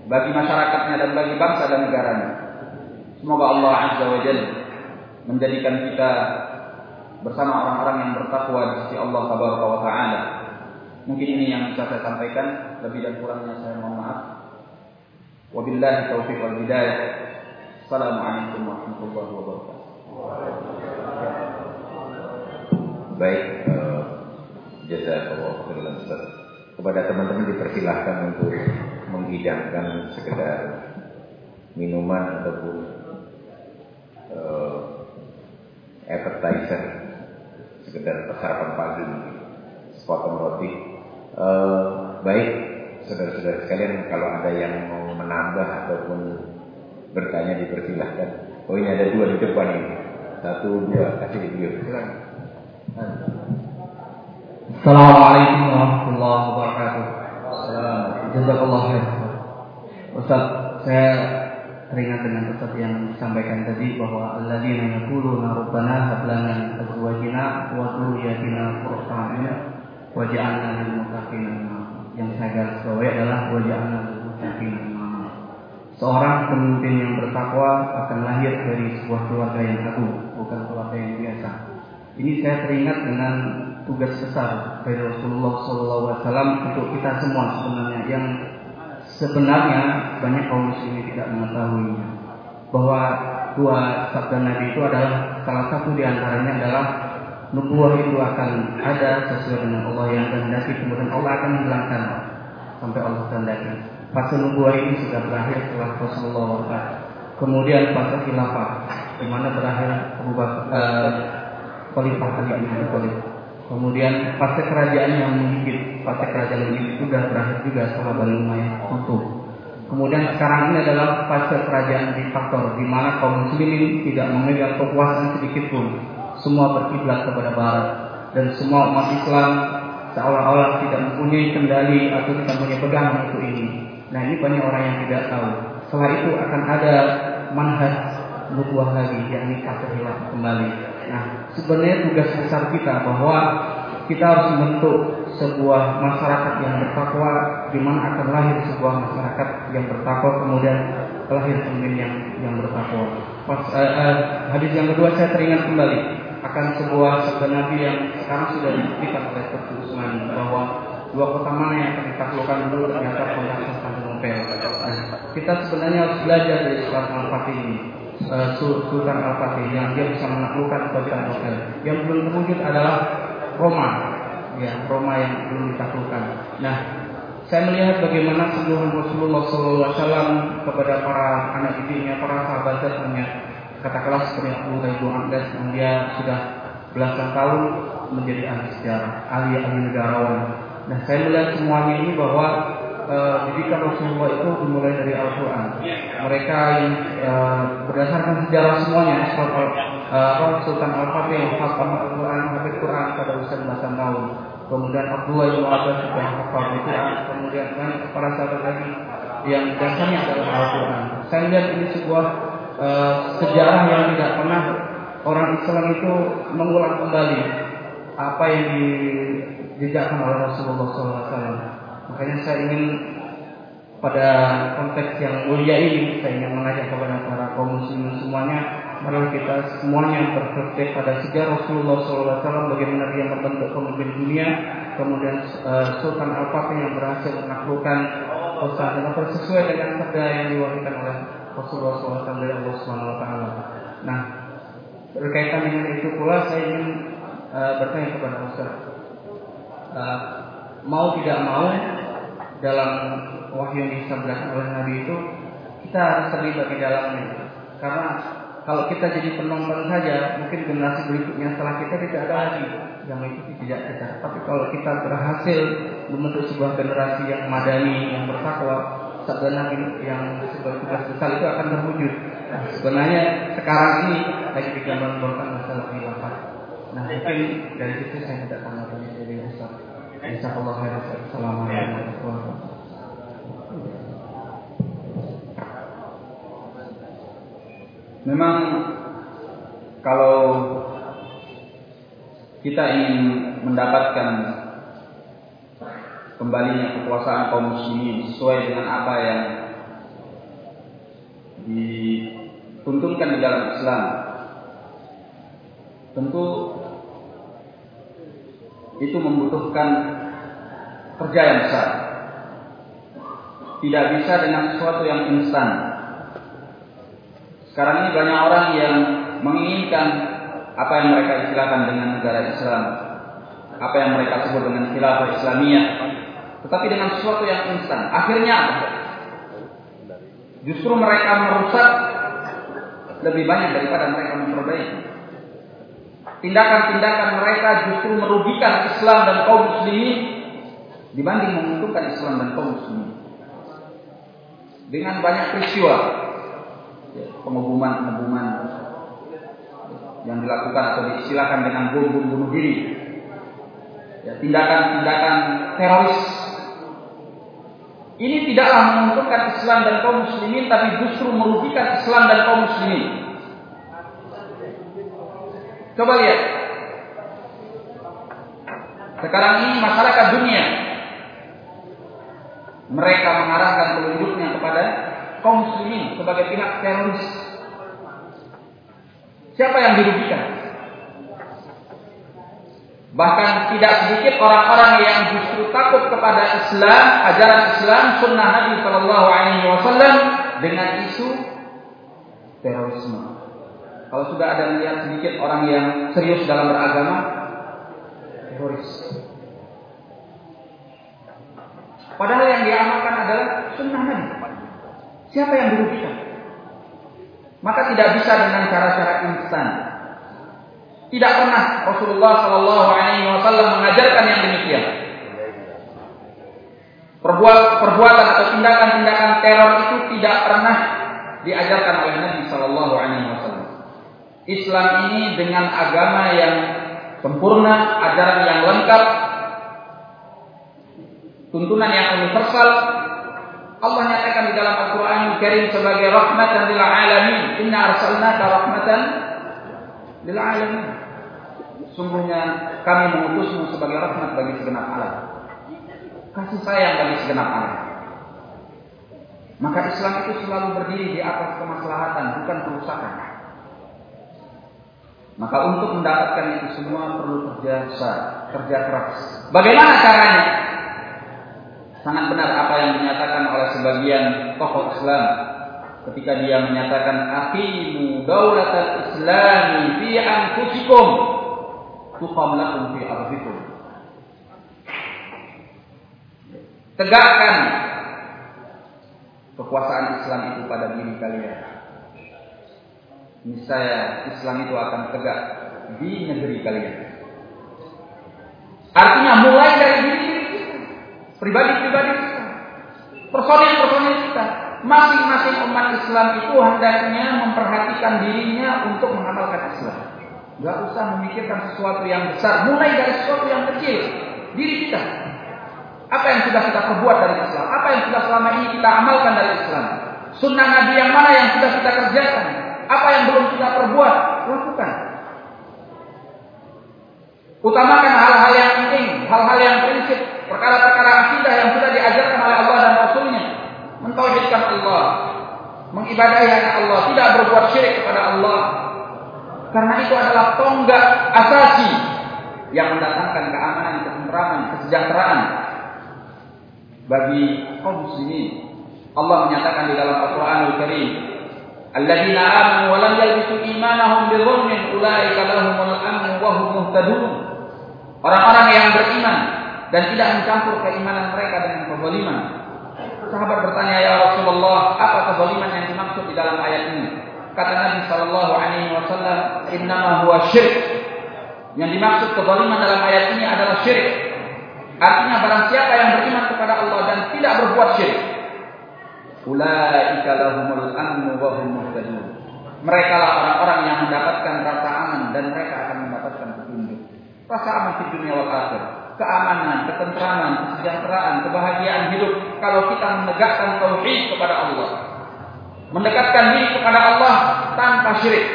bagi masyarakatnya dan bagi bangsa dan negaranya. Semoga Allah Azza wa Jalla menjadikan kita bersama orang-orang yang bertakwa di sisi Allah Tabaraka wa Taala. Mungkin ini yang bisa saya sampaikan, lebih dan kurangnya saya mohon maaf. Wabillahi taufiq wal hidayah. Assalamualaikum warahmatullahi wabarakatuh. Baik, uh, Jazakallah khairan. Kepada teman-teman dipersilahkan untuk menghidangkan sekedar minuman ataupun uh, appetizer sekedar sarapan pagi sepotong roti uh, baik saudara-saudara sekalian kalau ada yang mau menambah ataupun bertanya dipersilahkan oh ini ada dua di depan ini satu dua kasih di silakan Assalamualaikum warahmatullahi wabarakatuh. Jazakallah khair. Ustaz, saya teringat dengan Ustaz yang disampaikan tadi bahwa alladzina yaquluna rabbana hab lana min azwajina wa dhurriyyatina qurrata a'yun waj'alna lil muttaqina yang saya garis bawahi adalah waj'alna lil muttaqina Seorang pemimpin yang bertakwa akan lahir dari sebuah keluarga yang agung, bukan keluarga yang biasa. Ini saya teringat dengan tugas besar dari Rasulullah SAW untuk kita semua sebenarnya yang sebenarnya banyak kaum muslimin tidak mengetahuinya bahwa dua sabda Nabi itu adalah salah satu di antaranya adalah nubuah itu akan ada sesuai dengan Allah yang kehendaki kemudian Allah akan menghilangkan sampai Allah kehendaki fase nubuah ini sudah berakhir setelah Rasulullah wafat kemudian fase khilafah di mana berakhir Abu Bakar uh, Khalifah Ali bin kemudian fase kerajaan yang menggigit fase kerajaan ini sudah berakhir juga setelah Bani Umayyah tutup kemudian sekarang ini adalah fase kerajaan diktator di mana kaum muslimin tidak memegang kekuasaan sedikit pun. Semua berkiblat kepada barat. Dan semua umat Islam seolah-olah tidak mempunyai kendali atau tidak punya pegangan untuk ini. Nah ini banyak orang yang tidak tahu. Setelah itu akan ada manhaj nubuah lagi, yakni kafir kembali. Nah sebenarnya tugas besar kita bahwa kita harus membentuk sebuah masyarakat yang bertakwa, di mana akan lahir sebuah masyarakat yang bertakwa, kemudian lahir pemimpin yang yang bertakwa. Pas, uh, uh, hadis yang kedua saya teringat kembali akan sebuah sabda yang sekarang sudah dibuktikan oleh. Usman bahwa dua kota mana yang akan ditaklukkan dulu ternyata kota Konstantinopel. Nah, kita sebenarnya harus belajar dari surat Al-Fatih ini. Uh, Sultan Al-Fatih yang dia bisa menaklukkan Konstantinopel. Yang belum terwujud adalah Roma, ya Roma yang belum ditaklukkan. Nah, saya melihat bagaimana seluruh Rasulullah SAW kepada para anak didiknya, para sahabat datangnya, katakanlah seperti Abu Hurairah Abbas yang dia sudah belasan tahun menjadi ahli sejarah, ahli ahli negarawan. Nah, saya melihat semuanya ini bahwa didikan Rasulullah itu dimulai dari Al-Quran. Mereka yang e, berdasarkan sejarah semuanya, surat uh, Sultan Al-Fatih yang hafal Al-Quran, hafid Quran pada usia belasan tahun. Kemudian Abdullah bin Abbas juga hafal Al-Quran. Kemudian kan para sahabat lagi yang dasarnya adalah Al-Quran. Saya lihat ini sebuah uh, sejarah yang tidak pernah orang Islam itu mengulang kembali apa yang dijejakkan oleh Rasulullah SAW. Makanya saya ingin pada konteks yang mulia ini saya ingin mengajak kepada para kaum muslimin semuanya mari kita semuanya berpraktek pada sejarah Rasulullah SAW bagaimana dia membentuk pemimpin dunia kemudian uh, Sultan Al-Fatih yang berhasil menaklukkan Konstantinopel sesuai dengan sabda yang diwariskan oleh Rasulullah SAW dari Allah Subhanahu Wa Taala. Nah berkaitan dengan itu pula saya ingin uh, bertanya kepada Ustaz uh, mau tidak mau dalam wahyu yang disabdakan oleh Nabi itu kita harus terlibat di dalamnya. Karena kalau kita jadi penonton saja mungkin generasi berikutnya setelah kita tidak ada lagi. Yang mengikuti jejak kita. Tapi kalau kita berhasil membentuk sebuah generasi yang madani yang bertakwa sabda Nabi yang sebuah tugas besar itu akan terwujud. Nah, sebenarnya sekarang ini lagi digambarkan masalah khilafah nah mungkin dari situ saya tidak Ustaz Memang kalau kita ingin mendapatkan kembalinya kekuasaan kaum muslimin sesuai dengan apa yang dituntunkan di dalam Islam, tentu itu membutuhkan kerja yang besar. Tidak bisa dengan sesuatu yang instan. Sekarang ini banyak orang yang menginginkan apa yang mereka istilahkan dengan negara Islam. apa yang mereka sebut dengan khilafah Islamiyah, tetapi dengan sesuatu yang instan. Akhirnya? Justru mereka merusak lebih banyak daripada mereka memperbaiki. Tindakan-tindakan mereka justru merugikan Islam dan kaum muslimin dibanding menguntungkan Islam dan kaum muslimin. Dengan banyak peristiwa ya, pengebuman-pengebuman yang dilakukan atau diistilahkan dengan bom bunuh diri. Ya, tindakan-tindakan teroris ini tidaklah menguntungkan Islam dan kaum muslimin tapi justru merugikan Islam dan kaum muslimin. Coba lihat. Sekarang ini masyarakat dunia mereka mengarahkan telunjuknya kepada kaum muslimin sebagai pihak teroris. Siapa yang dirugikan? Bahkan tidak sedikit orang-orang yang justru takut kepada Islam, ajaran Islam, sunnah Nabi Shallallahu Alaihi Wasallam dengan isu terorisme. Kalau sudah ada melihat sedikit orang yang serius dalam beragama, teroris. Padahal yang diamalkan adalah sunnah Nabi. Siapa yang dirugikan? Maka tidak bisa dengan cara-cara instan. Tidak pernah Rasulullah Shallallahu Alaihi Wasallam mengajarkan yang demikian. Perbuat, perbuatan atau tindakan-tindakan teror itu tidak pernah diajarkan oleh Nabi Shallallahu Alaihi Wasallam. Islam ini dengan agama yang sempurna, ajaran yang lengkap, tuntunan yang universal. Allah nyatakan di dalam Al-Quran Karim sebagai rahmatan lil alamin. Inna arsalnaka rahmatan lil alamin. Sungguhnya kami mengutusmu sebagai rahmat bagi segenap alam. Kasih sayang bagi segenap alam. Maka Islam itu selalu berdiri di atas kemaslahatan, bukan kerusakan. Maka untuk mendapatkan itu semua perlu kerja besar, kerja keras. Bagaimana caranya? Sangat benar apa yang dinyatakan oleh sebagian tokoh Islam ketika dia menyatakan aqimu daulatal islami fi anfusikum tuqam lakum fi ardikum. Tegakkan kekuasaan Islam itu pada diri kalian. Niscaya Islam itu akan tegak di negeri kalian. Artinya mulai dari diri pribadi-pribadi kita, personil-personil kita, masing-masing umat Islam itu hendaknya memperhatikan dirinya untuk mengamalkan Islam. Gak usah memikirkan sesuatu yang besar. Mulai dari sesuatu yang kecil. Diri kita. Apa yang sudah kita perbuat dari Islam? Apa yang sudah selama ini kita amalkan dari Islam? Sunnah Nabi yang mana yang sudah kita kerjakan? Apa yang belum kita perbuat? Lakukan. Utamakan hal-hal yang penting, hal-hal yang prinsip, perkara-perkara akidah yang sudah diajarkan oleh Allah dan Rasulnya. Mentauhidkan Allah, mengibadahi Allah, tidak berbuat syirik kepada Allah, karena itu adalah tonggak asasi yang mendatangkan keamanan, ketentraman, kesejahteraan bagi kaum muslimin. Allah menyatakan di dalam Al-Qur'anul Karim, "Alladzina amanu wa lam yalbisu imanahum bidzulmin ulaika lahumul amnu wa hum muhtadun." Orang-orang yang beriman dan tidak mencampur keimanan mereka dengan kezaliman. Sahabat bertanya, "Ya Rasulullah, apa kezaliman yang dimaksud di dalam ayat ini?" kata Nabi Shallallahu Alaihi Wasallam, Inna huwa syirik. Yang dimaksud kezaliman dalam ayat ini adalah syirik. Artinya barang siapa yang beriman kepada Allah dan tidak berbuat syirik, ulaika lahumul amnu wa hum muhtadun. Mereka lah orang-orang yang mendapatkan rasa aman dan mereka akan mendapatkan petunjuk. Rasa aman di dunia wal. Keamanan, ketentraman, kesejahteraan, kebahagiaan hidup kalau kita menegakkan tauhid kepada Allah mendekatkan diri kepada Allah tanpa syirik,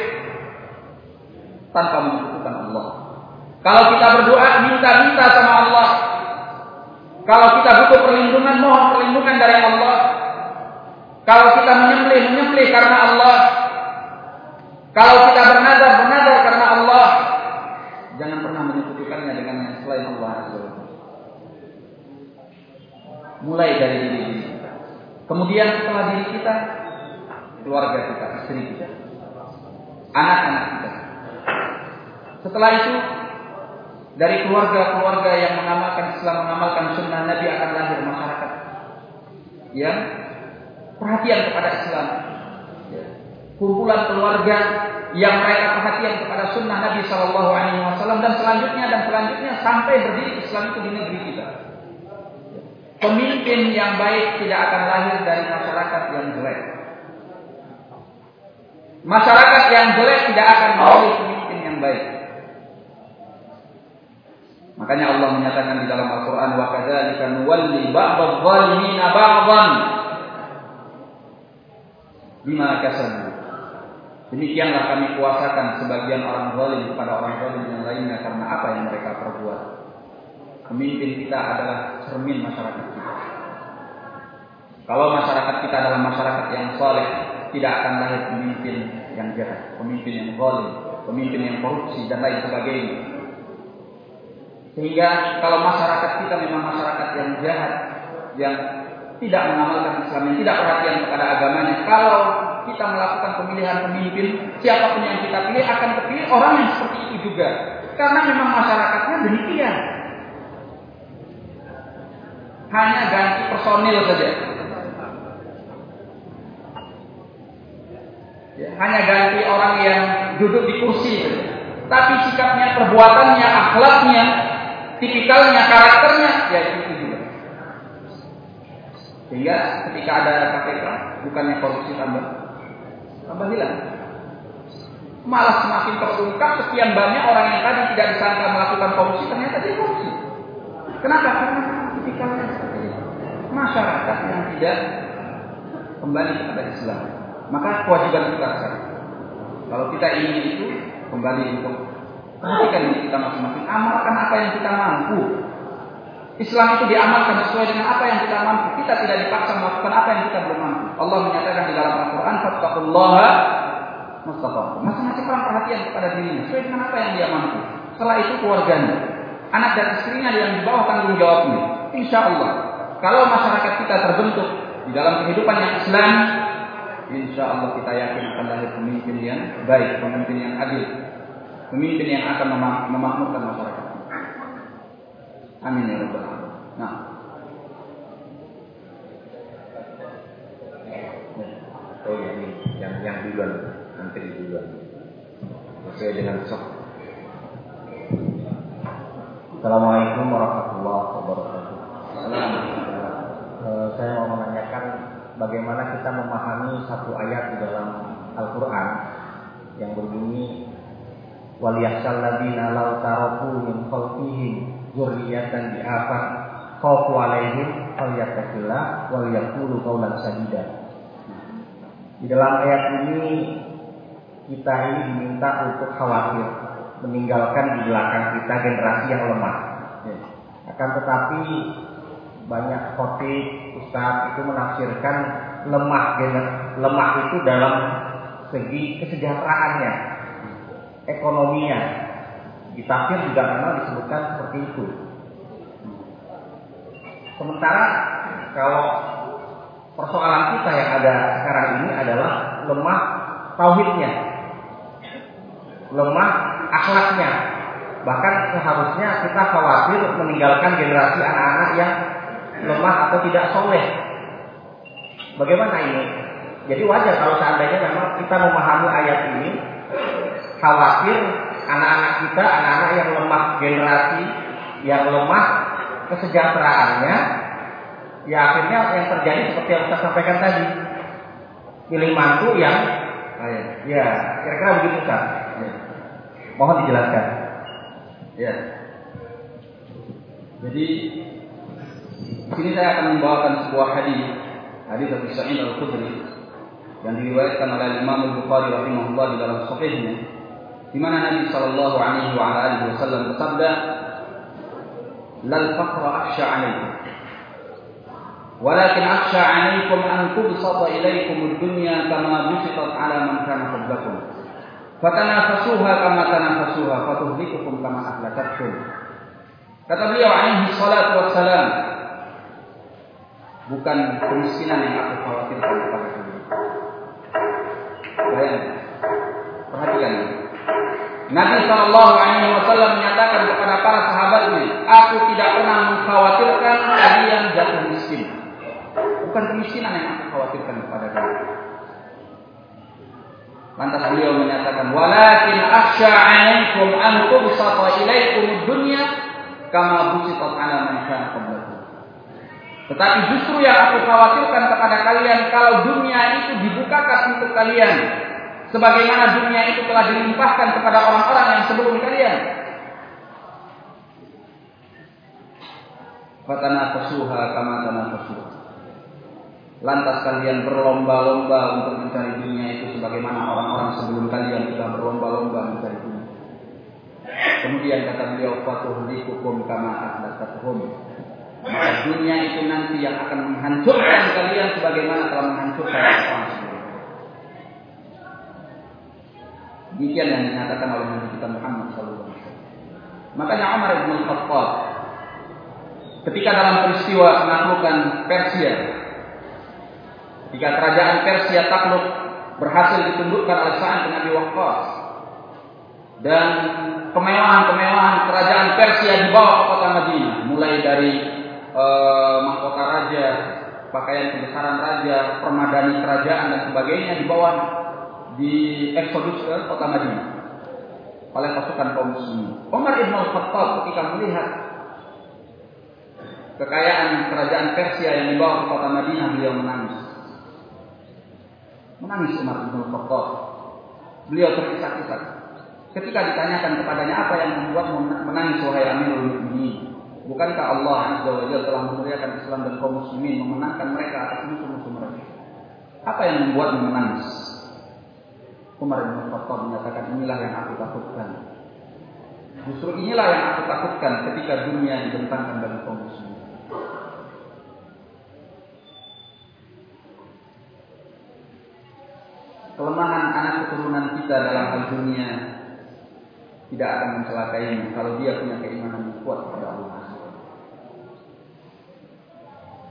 tanpa menyekutukan Allah. Kalau kita berdoa minta-minta sama Allah, kalau kita butuh perlindungan mohon perlindungan dari Allah. Kalau kita menyembelih menyembelih karena Allah. Kalau kita bernazar bernazar karena Allah. Jangan pernah menyekutukannya dengan selain Allah Mulai dari diri kita. Kemudian setelah diri kita keluarga kita, istri kita, anak-anak kita. Setelah itu dari keluarga-keluarga yang mengamalkan Islam, mengamalkan sunnah Nabi akan lahir masyarakat yang perhatian kepada Islam. Ya. Kumpulan keluarga yang mereka perhatian kepada sunnah Nabi Shallallahu Alaihi Wasallam dan selanjutnya dan selanjutnya sampai berdiri Islam itu di negeri kita. Pemimpin yang baik tidak akan lahir dari masyarakat yang jelek. Masyarakat yang jelek tidak akan memilih pemimpin yang baik. Makanya Allah menyatakan di dalam Al-Qur'an wa kadzalika nuwalli ba'dadh zalimina ba'dhan bima kasabu. Demikianlah kami kuasakan sebagian orang zalim kepada orang zalim yang lainnya karena apa yang mereka perbuat. Pemimpin kita adalah cermin masyarakat kita. Kalau masyarakat kita adalah masyarakat yang soleh, tidak akan lahir pemimpin yang jahat, pemimpin yang zalim, pemimpin yang korupsi dan lain sebagainya. Sehingga kalau masyarakat kita memang masyarakat yang jahat, yang tidak mengamalkan Islam, yang tidak perhatian kepada agamanya, kalau kita melakukan pemilihan pemimpin, siapa pun yang kita pilih akan terpilih orang yang seperti itu juga. Karena memang masyarakatnya demikian. Hanya ganti personil saja. Ya, hanya ganti orang yang duduk di kursi. Tapi sikapnya, perbuatannya, akhlaknya, tipikalnya, karakternya, ya itu juga. Sehingga ketika ada KPK, bukannya korupsi tambah, tambah hilang. Malah semakin terungkap sekian banyak orang yang tadi tidak disangka melakukan korupsi, ternyata dia korupsi. Kenapa? Karena tipikalnya seperti itu. Masyarakat yang tidak kembali kepada Islam. Maka kewajiban kita sekarang. Kalau kita ingin itu, kembali untuk Perhatikan diri kita masing-masing. Amalkan apa yang kita mampu. Islam itu diamalkan sesuai dengan apa yang kita mampu. Kita tidak dipaksa melakukan apa yang kita belum mampu. Allah menyatakan di dalam Al-Quran, Fattakullaha Mustafa. Masing-masing orang perhatian kepada dirinya sesuai dengan apa yang dia mampu. Setelah itu keluarganya, anak dan istrinya yang di bawah tanggung jawabnya. Insya Allah, kalau masyarakat kita terbentuk di dalam kehidupan yang Islam, Insya Allah kita yakin akan lahir pemimpin yang baik, pemimpin yang adil, pemimpin yang akan memakmurkan masyarakat. Amin ya rabbal alamin. Nah. Oh ini yang yang duluan, antri duluan. Sesuai dengan sok. Assalamualaikum warahmatullahi wabarakatuh. Uh, saya mau menanyakan bagaimana kita memahami satu ayat di dalam Al-Quran yang berbunyi Waliyahsal ladina law taraku min khalfihim dzurriyyatan bi'afan khawfu alaihim falyattaqillah wal yaqulu qawlan sadida. Di dalam ayat ini kita ini diminta untuk khawatir meninggalkan di belakang kita generasi yang lemah. Akan tetapi banyak khotib, ustaz itu menafsirkan lemah lemah itu dalam segi kesejahteraannya, ekonominya. Di tafsir juga memang disebutkan seperti itu. Sementara kalau persoalan kita yang ada sekarang ini adalah lemah tauhidnya, lemah akhlaknya. Bahkan seharusnya kita khawatir meninggalkan generasi anak-anak yang lemah atau tidak soleh. Bagaimana ini? Jadi wajar kalau seandainya memang kita memahami ayat ini khawatir anak-anak kita, anak-anak yang lemah generasi, yang lemah kesejahteraannya, ya akhirnya yang terjadi seperti yang saya sampaikan tadi, pilih mantu yang, ya kira-kira begitu kan? Ya. Mohon dijelaskan. Ya. Jadi sini saya akan membawakan sebuah hadis, hadis Abu Sa'id Al-Khudri yang diriwayatkan oleh Imam Al-Bukhari rahimahullah di dalam sahihnya di mana Nabi sallallahu alaihi wasallam bersabda lal faqra akhsha alaikum walakin akhsha alaikum an tubsata ilaikum ad-dunya kama busitat ala man kana qablakum fatanafasuha kama tanafasuha fatuhlikukum kama ahlakatkum kata beliau alaihi salatu wassalam bukan kemiskinan yang aku khawatirkan kepada kalian Bayang. Perhatikan. Nabi Shallallahu Alaihi Wasallam menyatakan kepada para sahabatnya, aku tidak pernah mengkhawatirkan kalian jatuh miskin. Bukan kemiskinan yang aku khawatirkan kepada kalian. Lantas beliau menyatakan, walakin akhsha alaikum an tubsata ilaikum dunya kama busitat ala man kana. Tetapi justru yang aku khawatirkan kepada kalian kalau dunia itu dibukakan untuk kalian sebagaimana dunia itu telah dilimpahkan kepada orang-orang yang sebelum kalian. Fatana fasuha kama fasuha. Lantas kalian berlomba-lomba untuk mencari dunia itu sebagaimana orang-orang sebelum kalian sudah berlomba-lomba mencari dunia. Kemudian kata beliau fatuhlikukum kama ahlakathum. Maka dunia itu nanti yang akan menghancurkan kalian sebagaimana telah menghancurkan orang sebelum. Demikian yang dinyatakan oleh Nabi kita Muhammad SAW. Makanya Umar bin Khattab ketika dalam peristiwa penaklukan Persia, ketika kerajaan Persia takluk berhasil ditundukkan oleh Sa'ad bin Abi Waqqas dan kemewahan-kemewahan kerajaan Persia dibawa ke kota Madinah, mulai dari uh, mahkota raja, pakaian kebesaran raja, permadani kerajaan dan sebagainya dibawa di eksodus ke kota Madinah oleh pasukan kaum muslimin. Umar ibn al-Khattab ketika melihat kekayaan kerajaan Persia yang dibawa ke kota Madinah beliau menangis. Menangis Umar ibn al-Khattab. Beliau terisak-isak. Ketika ditanyakan kepadanya apa yang membuat menangis wahai Amirul Mukminin? Bukankah Allah Azza wa Jalla telah memuliakan Islam dan kaum muslimin memenangkan mereka atas musuh-musuh mereka? Apa yang membuat menangis? Umar bin Khattab menyatakan inilah yang aku takutkan. Justru inilah yang aku takutkan ketika dunia dibentangkan bagi kaum muslimin. Kelemahan anak keturunan kita dalam hal dunia tidak akan mencelakainya kalau dia punya keimanan yang kuat kepada Allah.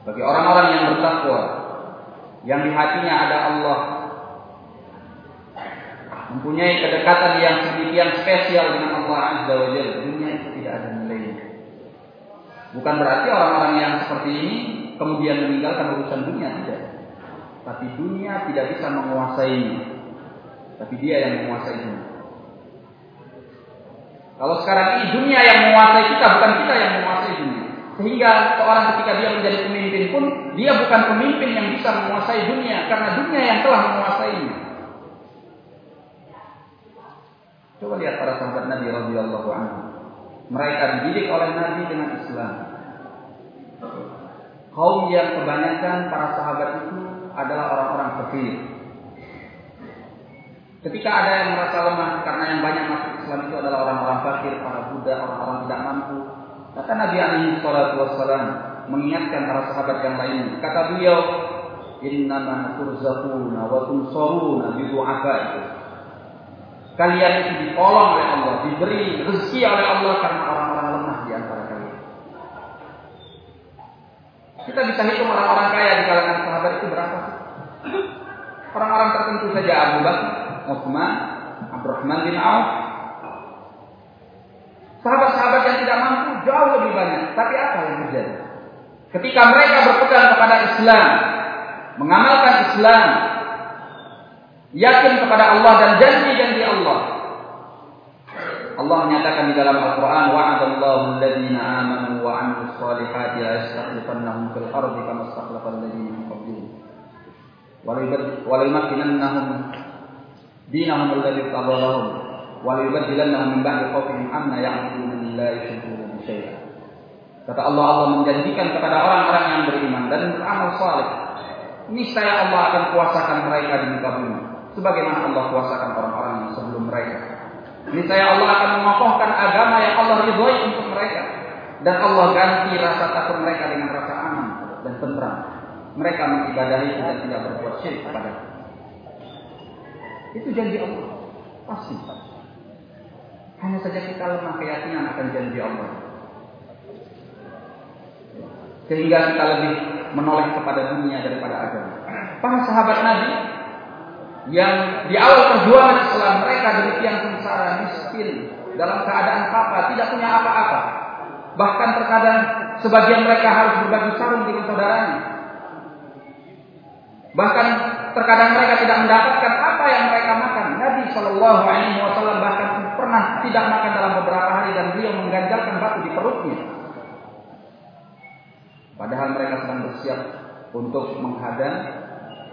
Bagi orang-orang yang bertakwa, yang di hatinya ada Allah, mempunyai kedekatan yang sedemikian spesial dengan Allah Azza wa Jalla. Dunia itu tidak ada nilainya. Bukan berarti orang-orang yang seperti ini kemudian meninggalkan urusan dunia tidak. Tapi dunia tidak bisa menguasainya. Tapi dia yang menguasai dunia. Kalau sekarang ini dunia yang menguasai kita, bukan kita yang menguasai dunia. Sehingga seorang ketika dia menjadi pemimpin pun, dia bukan pemimpin yang bisa menguasai dunia, karena dunia yang telah menguasainya. Coba lihat para sahabat Nabi radhiyallahu anhu. Mereka dididik oleh Nabi dengan Islam. Kaum yang kebanyakan para sahabat itu adalah orang-orang fakir. Ketika ada yang merasa lemah karena yang banyak masuk Islam itu adalah orang-orang fakir, para budak, orang-orang tidak mampu. Kata Nabi alaihi salatu wassalam mengingatkan para sahabat yang lain. Kata beliau, "Innama turzaquna wa tunsaruna bi du'afaikum." Kalian itu ditolong oleh Allah, diberi rezeki oleh Allah karena orang-orang lemah di antara kalian. Kita bisa hitung orang-orang kaya di kalangan sahabat itu berapa? Orang-orang tertentu saja Abu Bakar, Utsman, Abdurrahman bin Auf. Sahabat-sahabat yang tidak mampu jauh lebih banyak. Tapi apa yang terjadi? Ketika mereka berpegang kepada Islam, mengamalkan Islam, yakin kepada Allah dan janji-janji Allah. Allah menyatakan di dalam Al-Qur'an wa'adallahu alladziina aamanu wa 'amilus shalihati la yastakhlifannahum fil ardi kama istakhlafa alladziina min dinahum alladzi qadalahum wa yubaddilannahum min ba'di khawfihim amna la yushrikuna bi syai'an. Kata Allah Allah menjanjikan kepada orang-orang yang beriman dan beramal saleh, niscaya Allah akan kuasakan mereka di muka bumi sebagaimana Allah kuasakan orang-orang sebelum mereka. Niscaya Allah akan mengokohkan agama yang Allah ridhoi untuk mereka dan Allah ganti rasa takut mereka dengan rasa aman dan tentram. Mereka mengibadahi dan tidak berbuat syirik kepada Itu janji Allah. Pasti. Hanya saja kita lemah keyakinan akan janji Allah. Sehingga kita lebih menoleh kepada dunia daripada agama. Para sahabat Nabi yang di awal perjuangan Islam mereka demikian sengsara, miskin, dalam keadaan apa, tidak punya apa-apa. Bahkan terkadang sebagian mereka harus berbagi sarung dengan saudaranya. Bahkan terkadang mereka tidak mendapatkan apa yang mereka makan. Nabi Shallallahu Alaihi Wasallam bahkan pernah tidak makan dalam beberapa hari dan beliau mengganjalkan batu di perutnya. Padahal mereka sedang bersiap untuk menghadang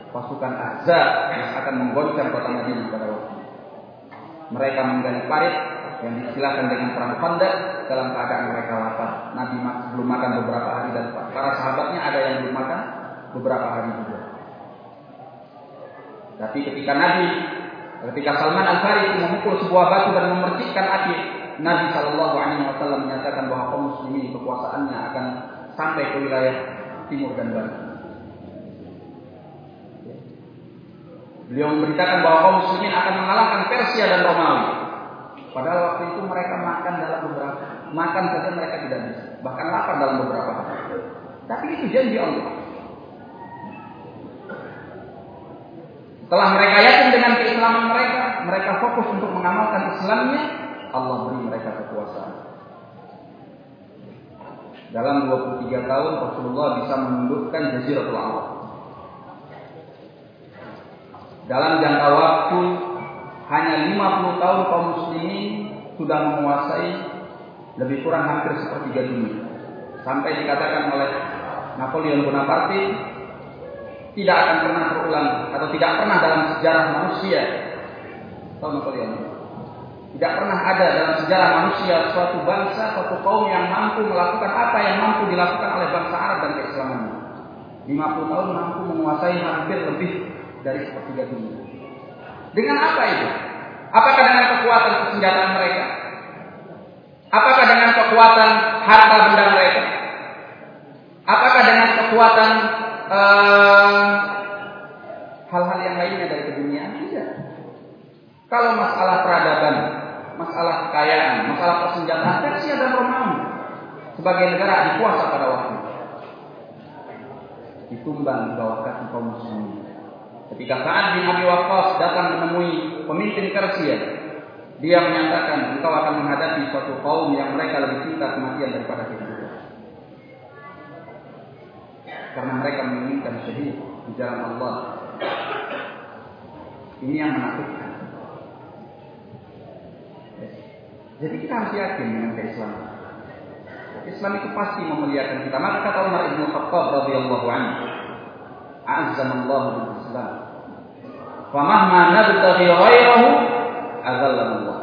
pasukan Ahzab yang akan menggoncang kota Madinah pada waktu itu. Mereka menggali parit yang disilakan dengan perang Khandaq dalam keadaan mereka lapar. Nabi belum makan beberapa hari dan para sahabatnya ada yang belum makan beberapa hari juga. Tapi ketika Nabi, ketika Salman Al Farisi memukul sebuah batu dan memercikkan api, Nabi Shallallahu Alaihi Wasallam menyatakan bahwa kaum muslimin kekuasaannya akan sampai ke wilayah timur dan barat. Beliau memberitakan bahwa kaum muslimin akan mengalahkan Persia dan Romawi. Padahal waktu itu mereka makan dalam beberapa makan saja mereka tidak bisa, bahkan lapar dalam beberapa hari. Tapi itu janji Allah. Setelah mereka yakin dengan keislaman mereka, mereka fokus untuk mengamalkan Islamnya, Allah beri mereka kekuasaan. Dalam 23 tahun Rasulullah bisa menundukkan Jaziratul Arab. Dalam jangka waktu hanya 50 tahun kaum muslimin sudah menguasai lebih kurang hampir sepertiga dunia. Sampai dikatakan oleh Napoleon Bonaparte tidak akan pernah terulang atau tidak pernah dalam sejarah manusia. Tidak pernah ada dalam sejarah manusia suatu bangsa suatu kaum yang mampu melakukan apa yang mampu dilakukan oleh bangsa Arab dan keislamannya. 50 tahun mampu menguasai hampir lebih dari sepertiga dunia. Dengan apa itu? Apakah dengan kekuatan kesenjataan mereka? Apakah dengan kekuatan harta benda mereka? Apakah dengan kekuatan hal-hal uh, yang lainnya dari keduniaan tidak. Kalau masalah peradaban, masalah kekayaan, masalah persenjataan Persia dan Romawi sebagai negara dikuasa pada waktu itu ditumbang di bawah kaki kaum muslimin. Ketika saat bin Abi Waqqas datang menemui pemimpin Persia, dia menyatakan engkau akan menghadapi suatu kaum yang mereka lebih cinta kematian daripada kita karena mereka menginginkan syahid di jalan Allah. Ini yang menakutkan. Jadi kita harus yakin dengan keislaman. Islam itu pasti memuliakan kita. Maka kata Umar ibn Khattab radhiyallahu anhu, "Azzanallahu bil Islam." Famahma nabtaghi ghairahu Allah.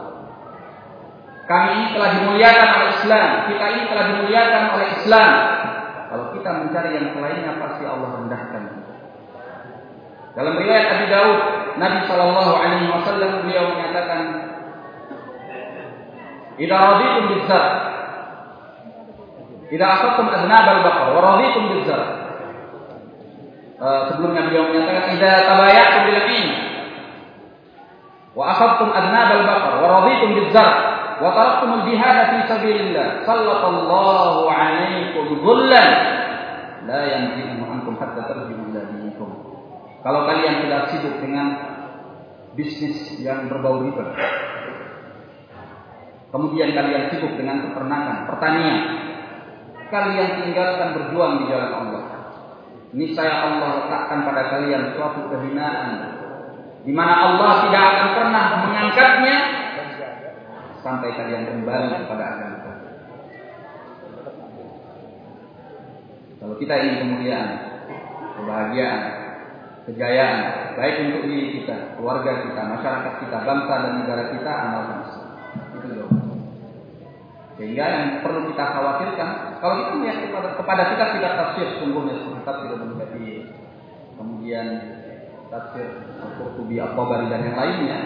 Kami ini telah dimuliakan oleh Islam. Kita ini telah dimuliakan oleh Islam. Kita mencari yang selainnya pasti Allah rendahkan. Dalam riwayat Abi Daud, Nabi Shallallahu Alaihi Wasallam beliau menyatakan, "Ida raditum bizar, ida asatum adnab al-baqar, wa raditum bizar." Uh, sebelumnya beliau menyatakan, "Ida tabayatum bil wa akhadtum adnab al-baqar, wa raditum bizar." wa taraktumul jihad fi sabilillah sallallahu alaikum dhullan la yanzihu ankum hatta tarji'u ila dinikum. Kalau kalian tidak sibuk dengan bisnis yang berbau riba kemudian kalian sibuk dengan peternakan pertanian kalian tinggalkan berjuang di jalan Allah. Ini saya Allah letakkan pada kalian suatu kehinaan di mana Allah tidak akan pernah mengangkatnya sampai kalian kembali kepada agama Kalau kita ingin kemuliaan, kebahagiaan, kejayaan, baik untuk diri kita, keluarga kita, masyarakat kita, bangsa dan negara kita, amalkan Itu loh. Sehingga yang perlu kita khawatirkan, kalau kita melihat kepada, kepada kita tidak tafsir sungguhnya kita tidak menjadi kemudian tafsir Al-Qurtubi, Al-Tabari dan yang lainnya,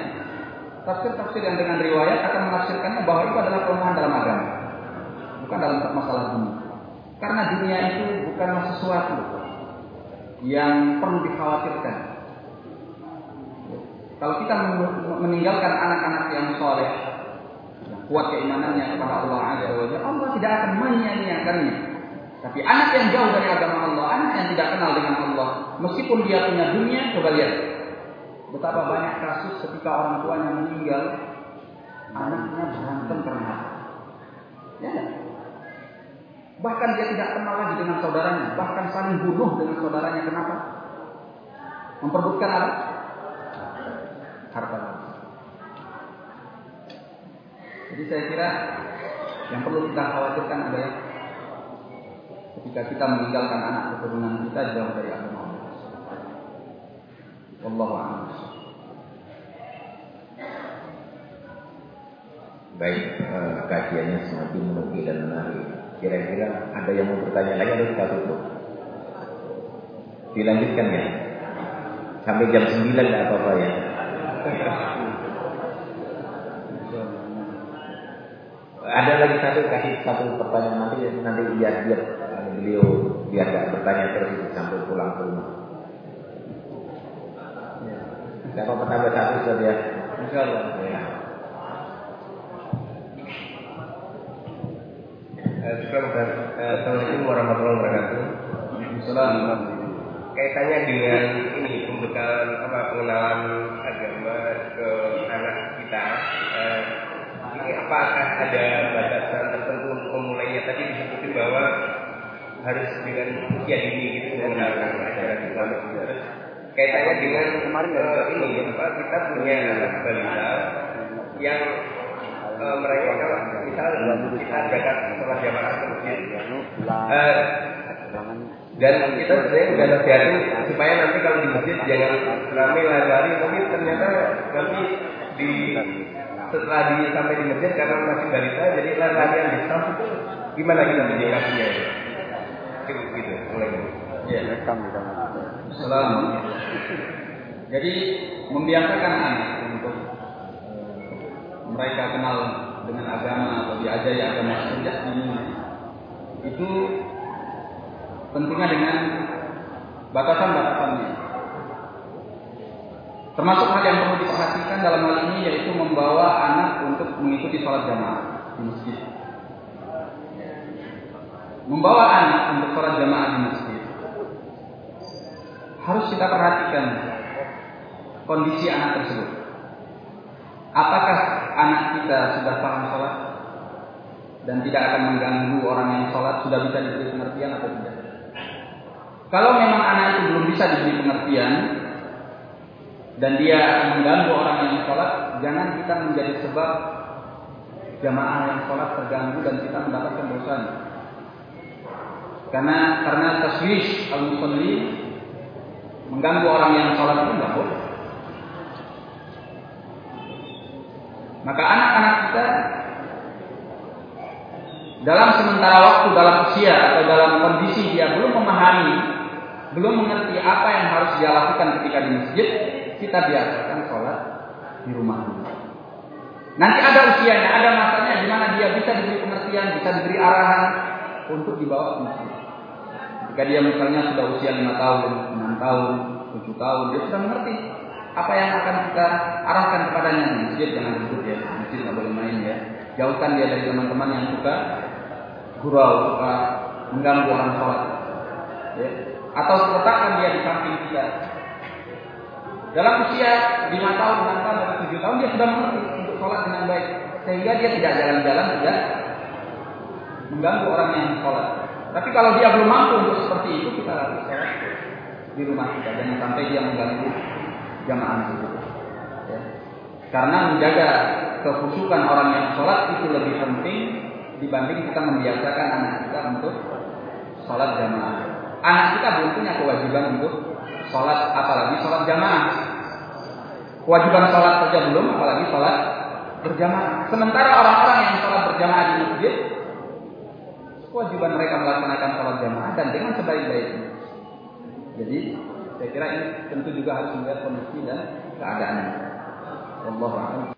Tafsir-tafsir yang dengan riwayat akan menafsirkannya bahwa itu adalah kelemahan dalam agama, bukan dalam masalah dunia. Karena dunia itu bukanlah sesuatu yang perlu dikhawatirkan. Kalau kita meninggalkan anak-anak yang soleh, kuat keimanannya kepada Allah Azza Allah tidak akan menyia-nyiakannya. Tapi anak yang jauh dari agama Allah, anak yang tidak kenal dengan Allah, meskipun dia punya dunia, coba lihat betapa banyak kasus ketika orang tuanya meninggal, anaknya berantem karena? Ya, Bahkan dia tidak kenal lagi dengan saudaranya, bahkan saling bunuh dengan saudaranya. Kenapa? Memperbutkan apa? Harta Jadi saya kira yang perlu kita khawatirkan adalah ketika kita meninggalkan anak keturunan kita jauh dari agama Allah. Wallahu a'lam. Baik, eh, kajiannya semakin menukil dan menarik. Kira-kira ada yang mau bertanya lagi atau kita tutup? Dilanjutkan ya? Sampai jam 9 enggak apa-apa ya? ada lagi satu kasih satu pertanyaan nanti nanti biar biar beliau biar nggak bertanya terus sampai pulang ke rumah. Tidak apa-apa tambah satu saja. Ya. Insya Allah. Ya. Assalamualaikum warahmatullahi wabarakatuh. Kaitannya dengan ini pembekalan apa pengenalan agama ke anak kita. Eh, ini apakah ada batasan tertentu untuk memulainya? Tadi disebutkan bahwa harus dengan usia dini gitu mengenalkan ajaran Islam. Kaitannya dengan kemarin uh, ini apa kita punya anak balita yang uh, mereka kalau misal kita berangkat sholat jamaah ke masjid uh, dan kita sebenarnya sudah nasihatin supaya nanti kalau di masjid jangan ramai lari-lari. Tapi ternyata nanti di setelah di sampai di masjid karena masih balita jadi lari-larian di saf itu gimana kita menyikapinya itu gitu gitu mulai. Ya rekam di Assalamualaikum jadi membiasakan anak untuk mereka kenal dengan agama atau diajari agama sejak dini itu tentunya dengan batasan-batasannya. Termasuk hal yang perlu diperhatikan dalam hal ini yaitu membawa anak untuk mengikuti sholat jamaah di masjid. Membawa anak untuk sholat jamaah di masjid harus kita perhatikan kondisi anak tersebut. Apakah anak kita sudah paham sholat dan tidak akan mengganggu orang yang sholat sudah bisa diberi pengertian atau tidak? Kalau memang anak itu belum bisa diberi pengertian dan dia mengganggu orang yang sholat, jangan kita menjadi sebab jamaah yang sholat terganggu dan kita mendapatkan dosa. Karena karena taswis al musalli mengganggu orang yang sholat itu tidak boleh. Maka anak-anak kita dalam sementara waktu dalam usia atau dalam kondisi dia belum memahami, belum mengerti apa yang harus dia lakukan ketika di masjid, kita biasakan sholat di rumah. Nanti ada usianya, ada masanya di mana dia bisa diberi pengertian, bisa diberi arahan untuk dibawa ke masjid. Jika dia misalnya sudah usia lima tahun, enam tahun, tujuh tahun, dia sudah mengerti apa yang akan kita arahkan kepadanya di masjid jangan ribut ya masjid nggak boleh main ya jauhkan dia dari teman-teman yang suka gurau suka mengganggu orang sholat ya. Atau letakkan dia di samping kita dalam usia lima tahun enam tahun atau tujuh tahun dia sudah mengerti untuk sholat dengan baik sehingga dia tidak jalan-jalan tidak mengganggu orang yang sholat tapi kalau dia belum mampu untuk seperti itu kita sholat di rumah kita jangan sampai dia mengganggu jamaah itu. Ya. Karena menjaga kekhusyukan orang yang sholat itu lebih penting dibanding kita membiasakan anak kita untuk sholat jamaah. Anak kita belum punya kewajiban untuk sholat, apalagi sholat jamaah. Kewajiban sholat saja belum, apalagi sholat berjamaah. Sementara orang-orang yang sholat berjamaah di masjid, kewajiban mereka melaksanakan sholat jamaah dan dengan sebaik-baiknya. Jadi saya kira ini tentu juga harus melihat kondisi dan keadaannya. Allah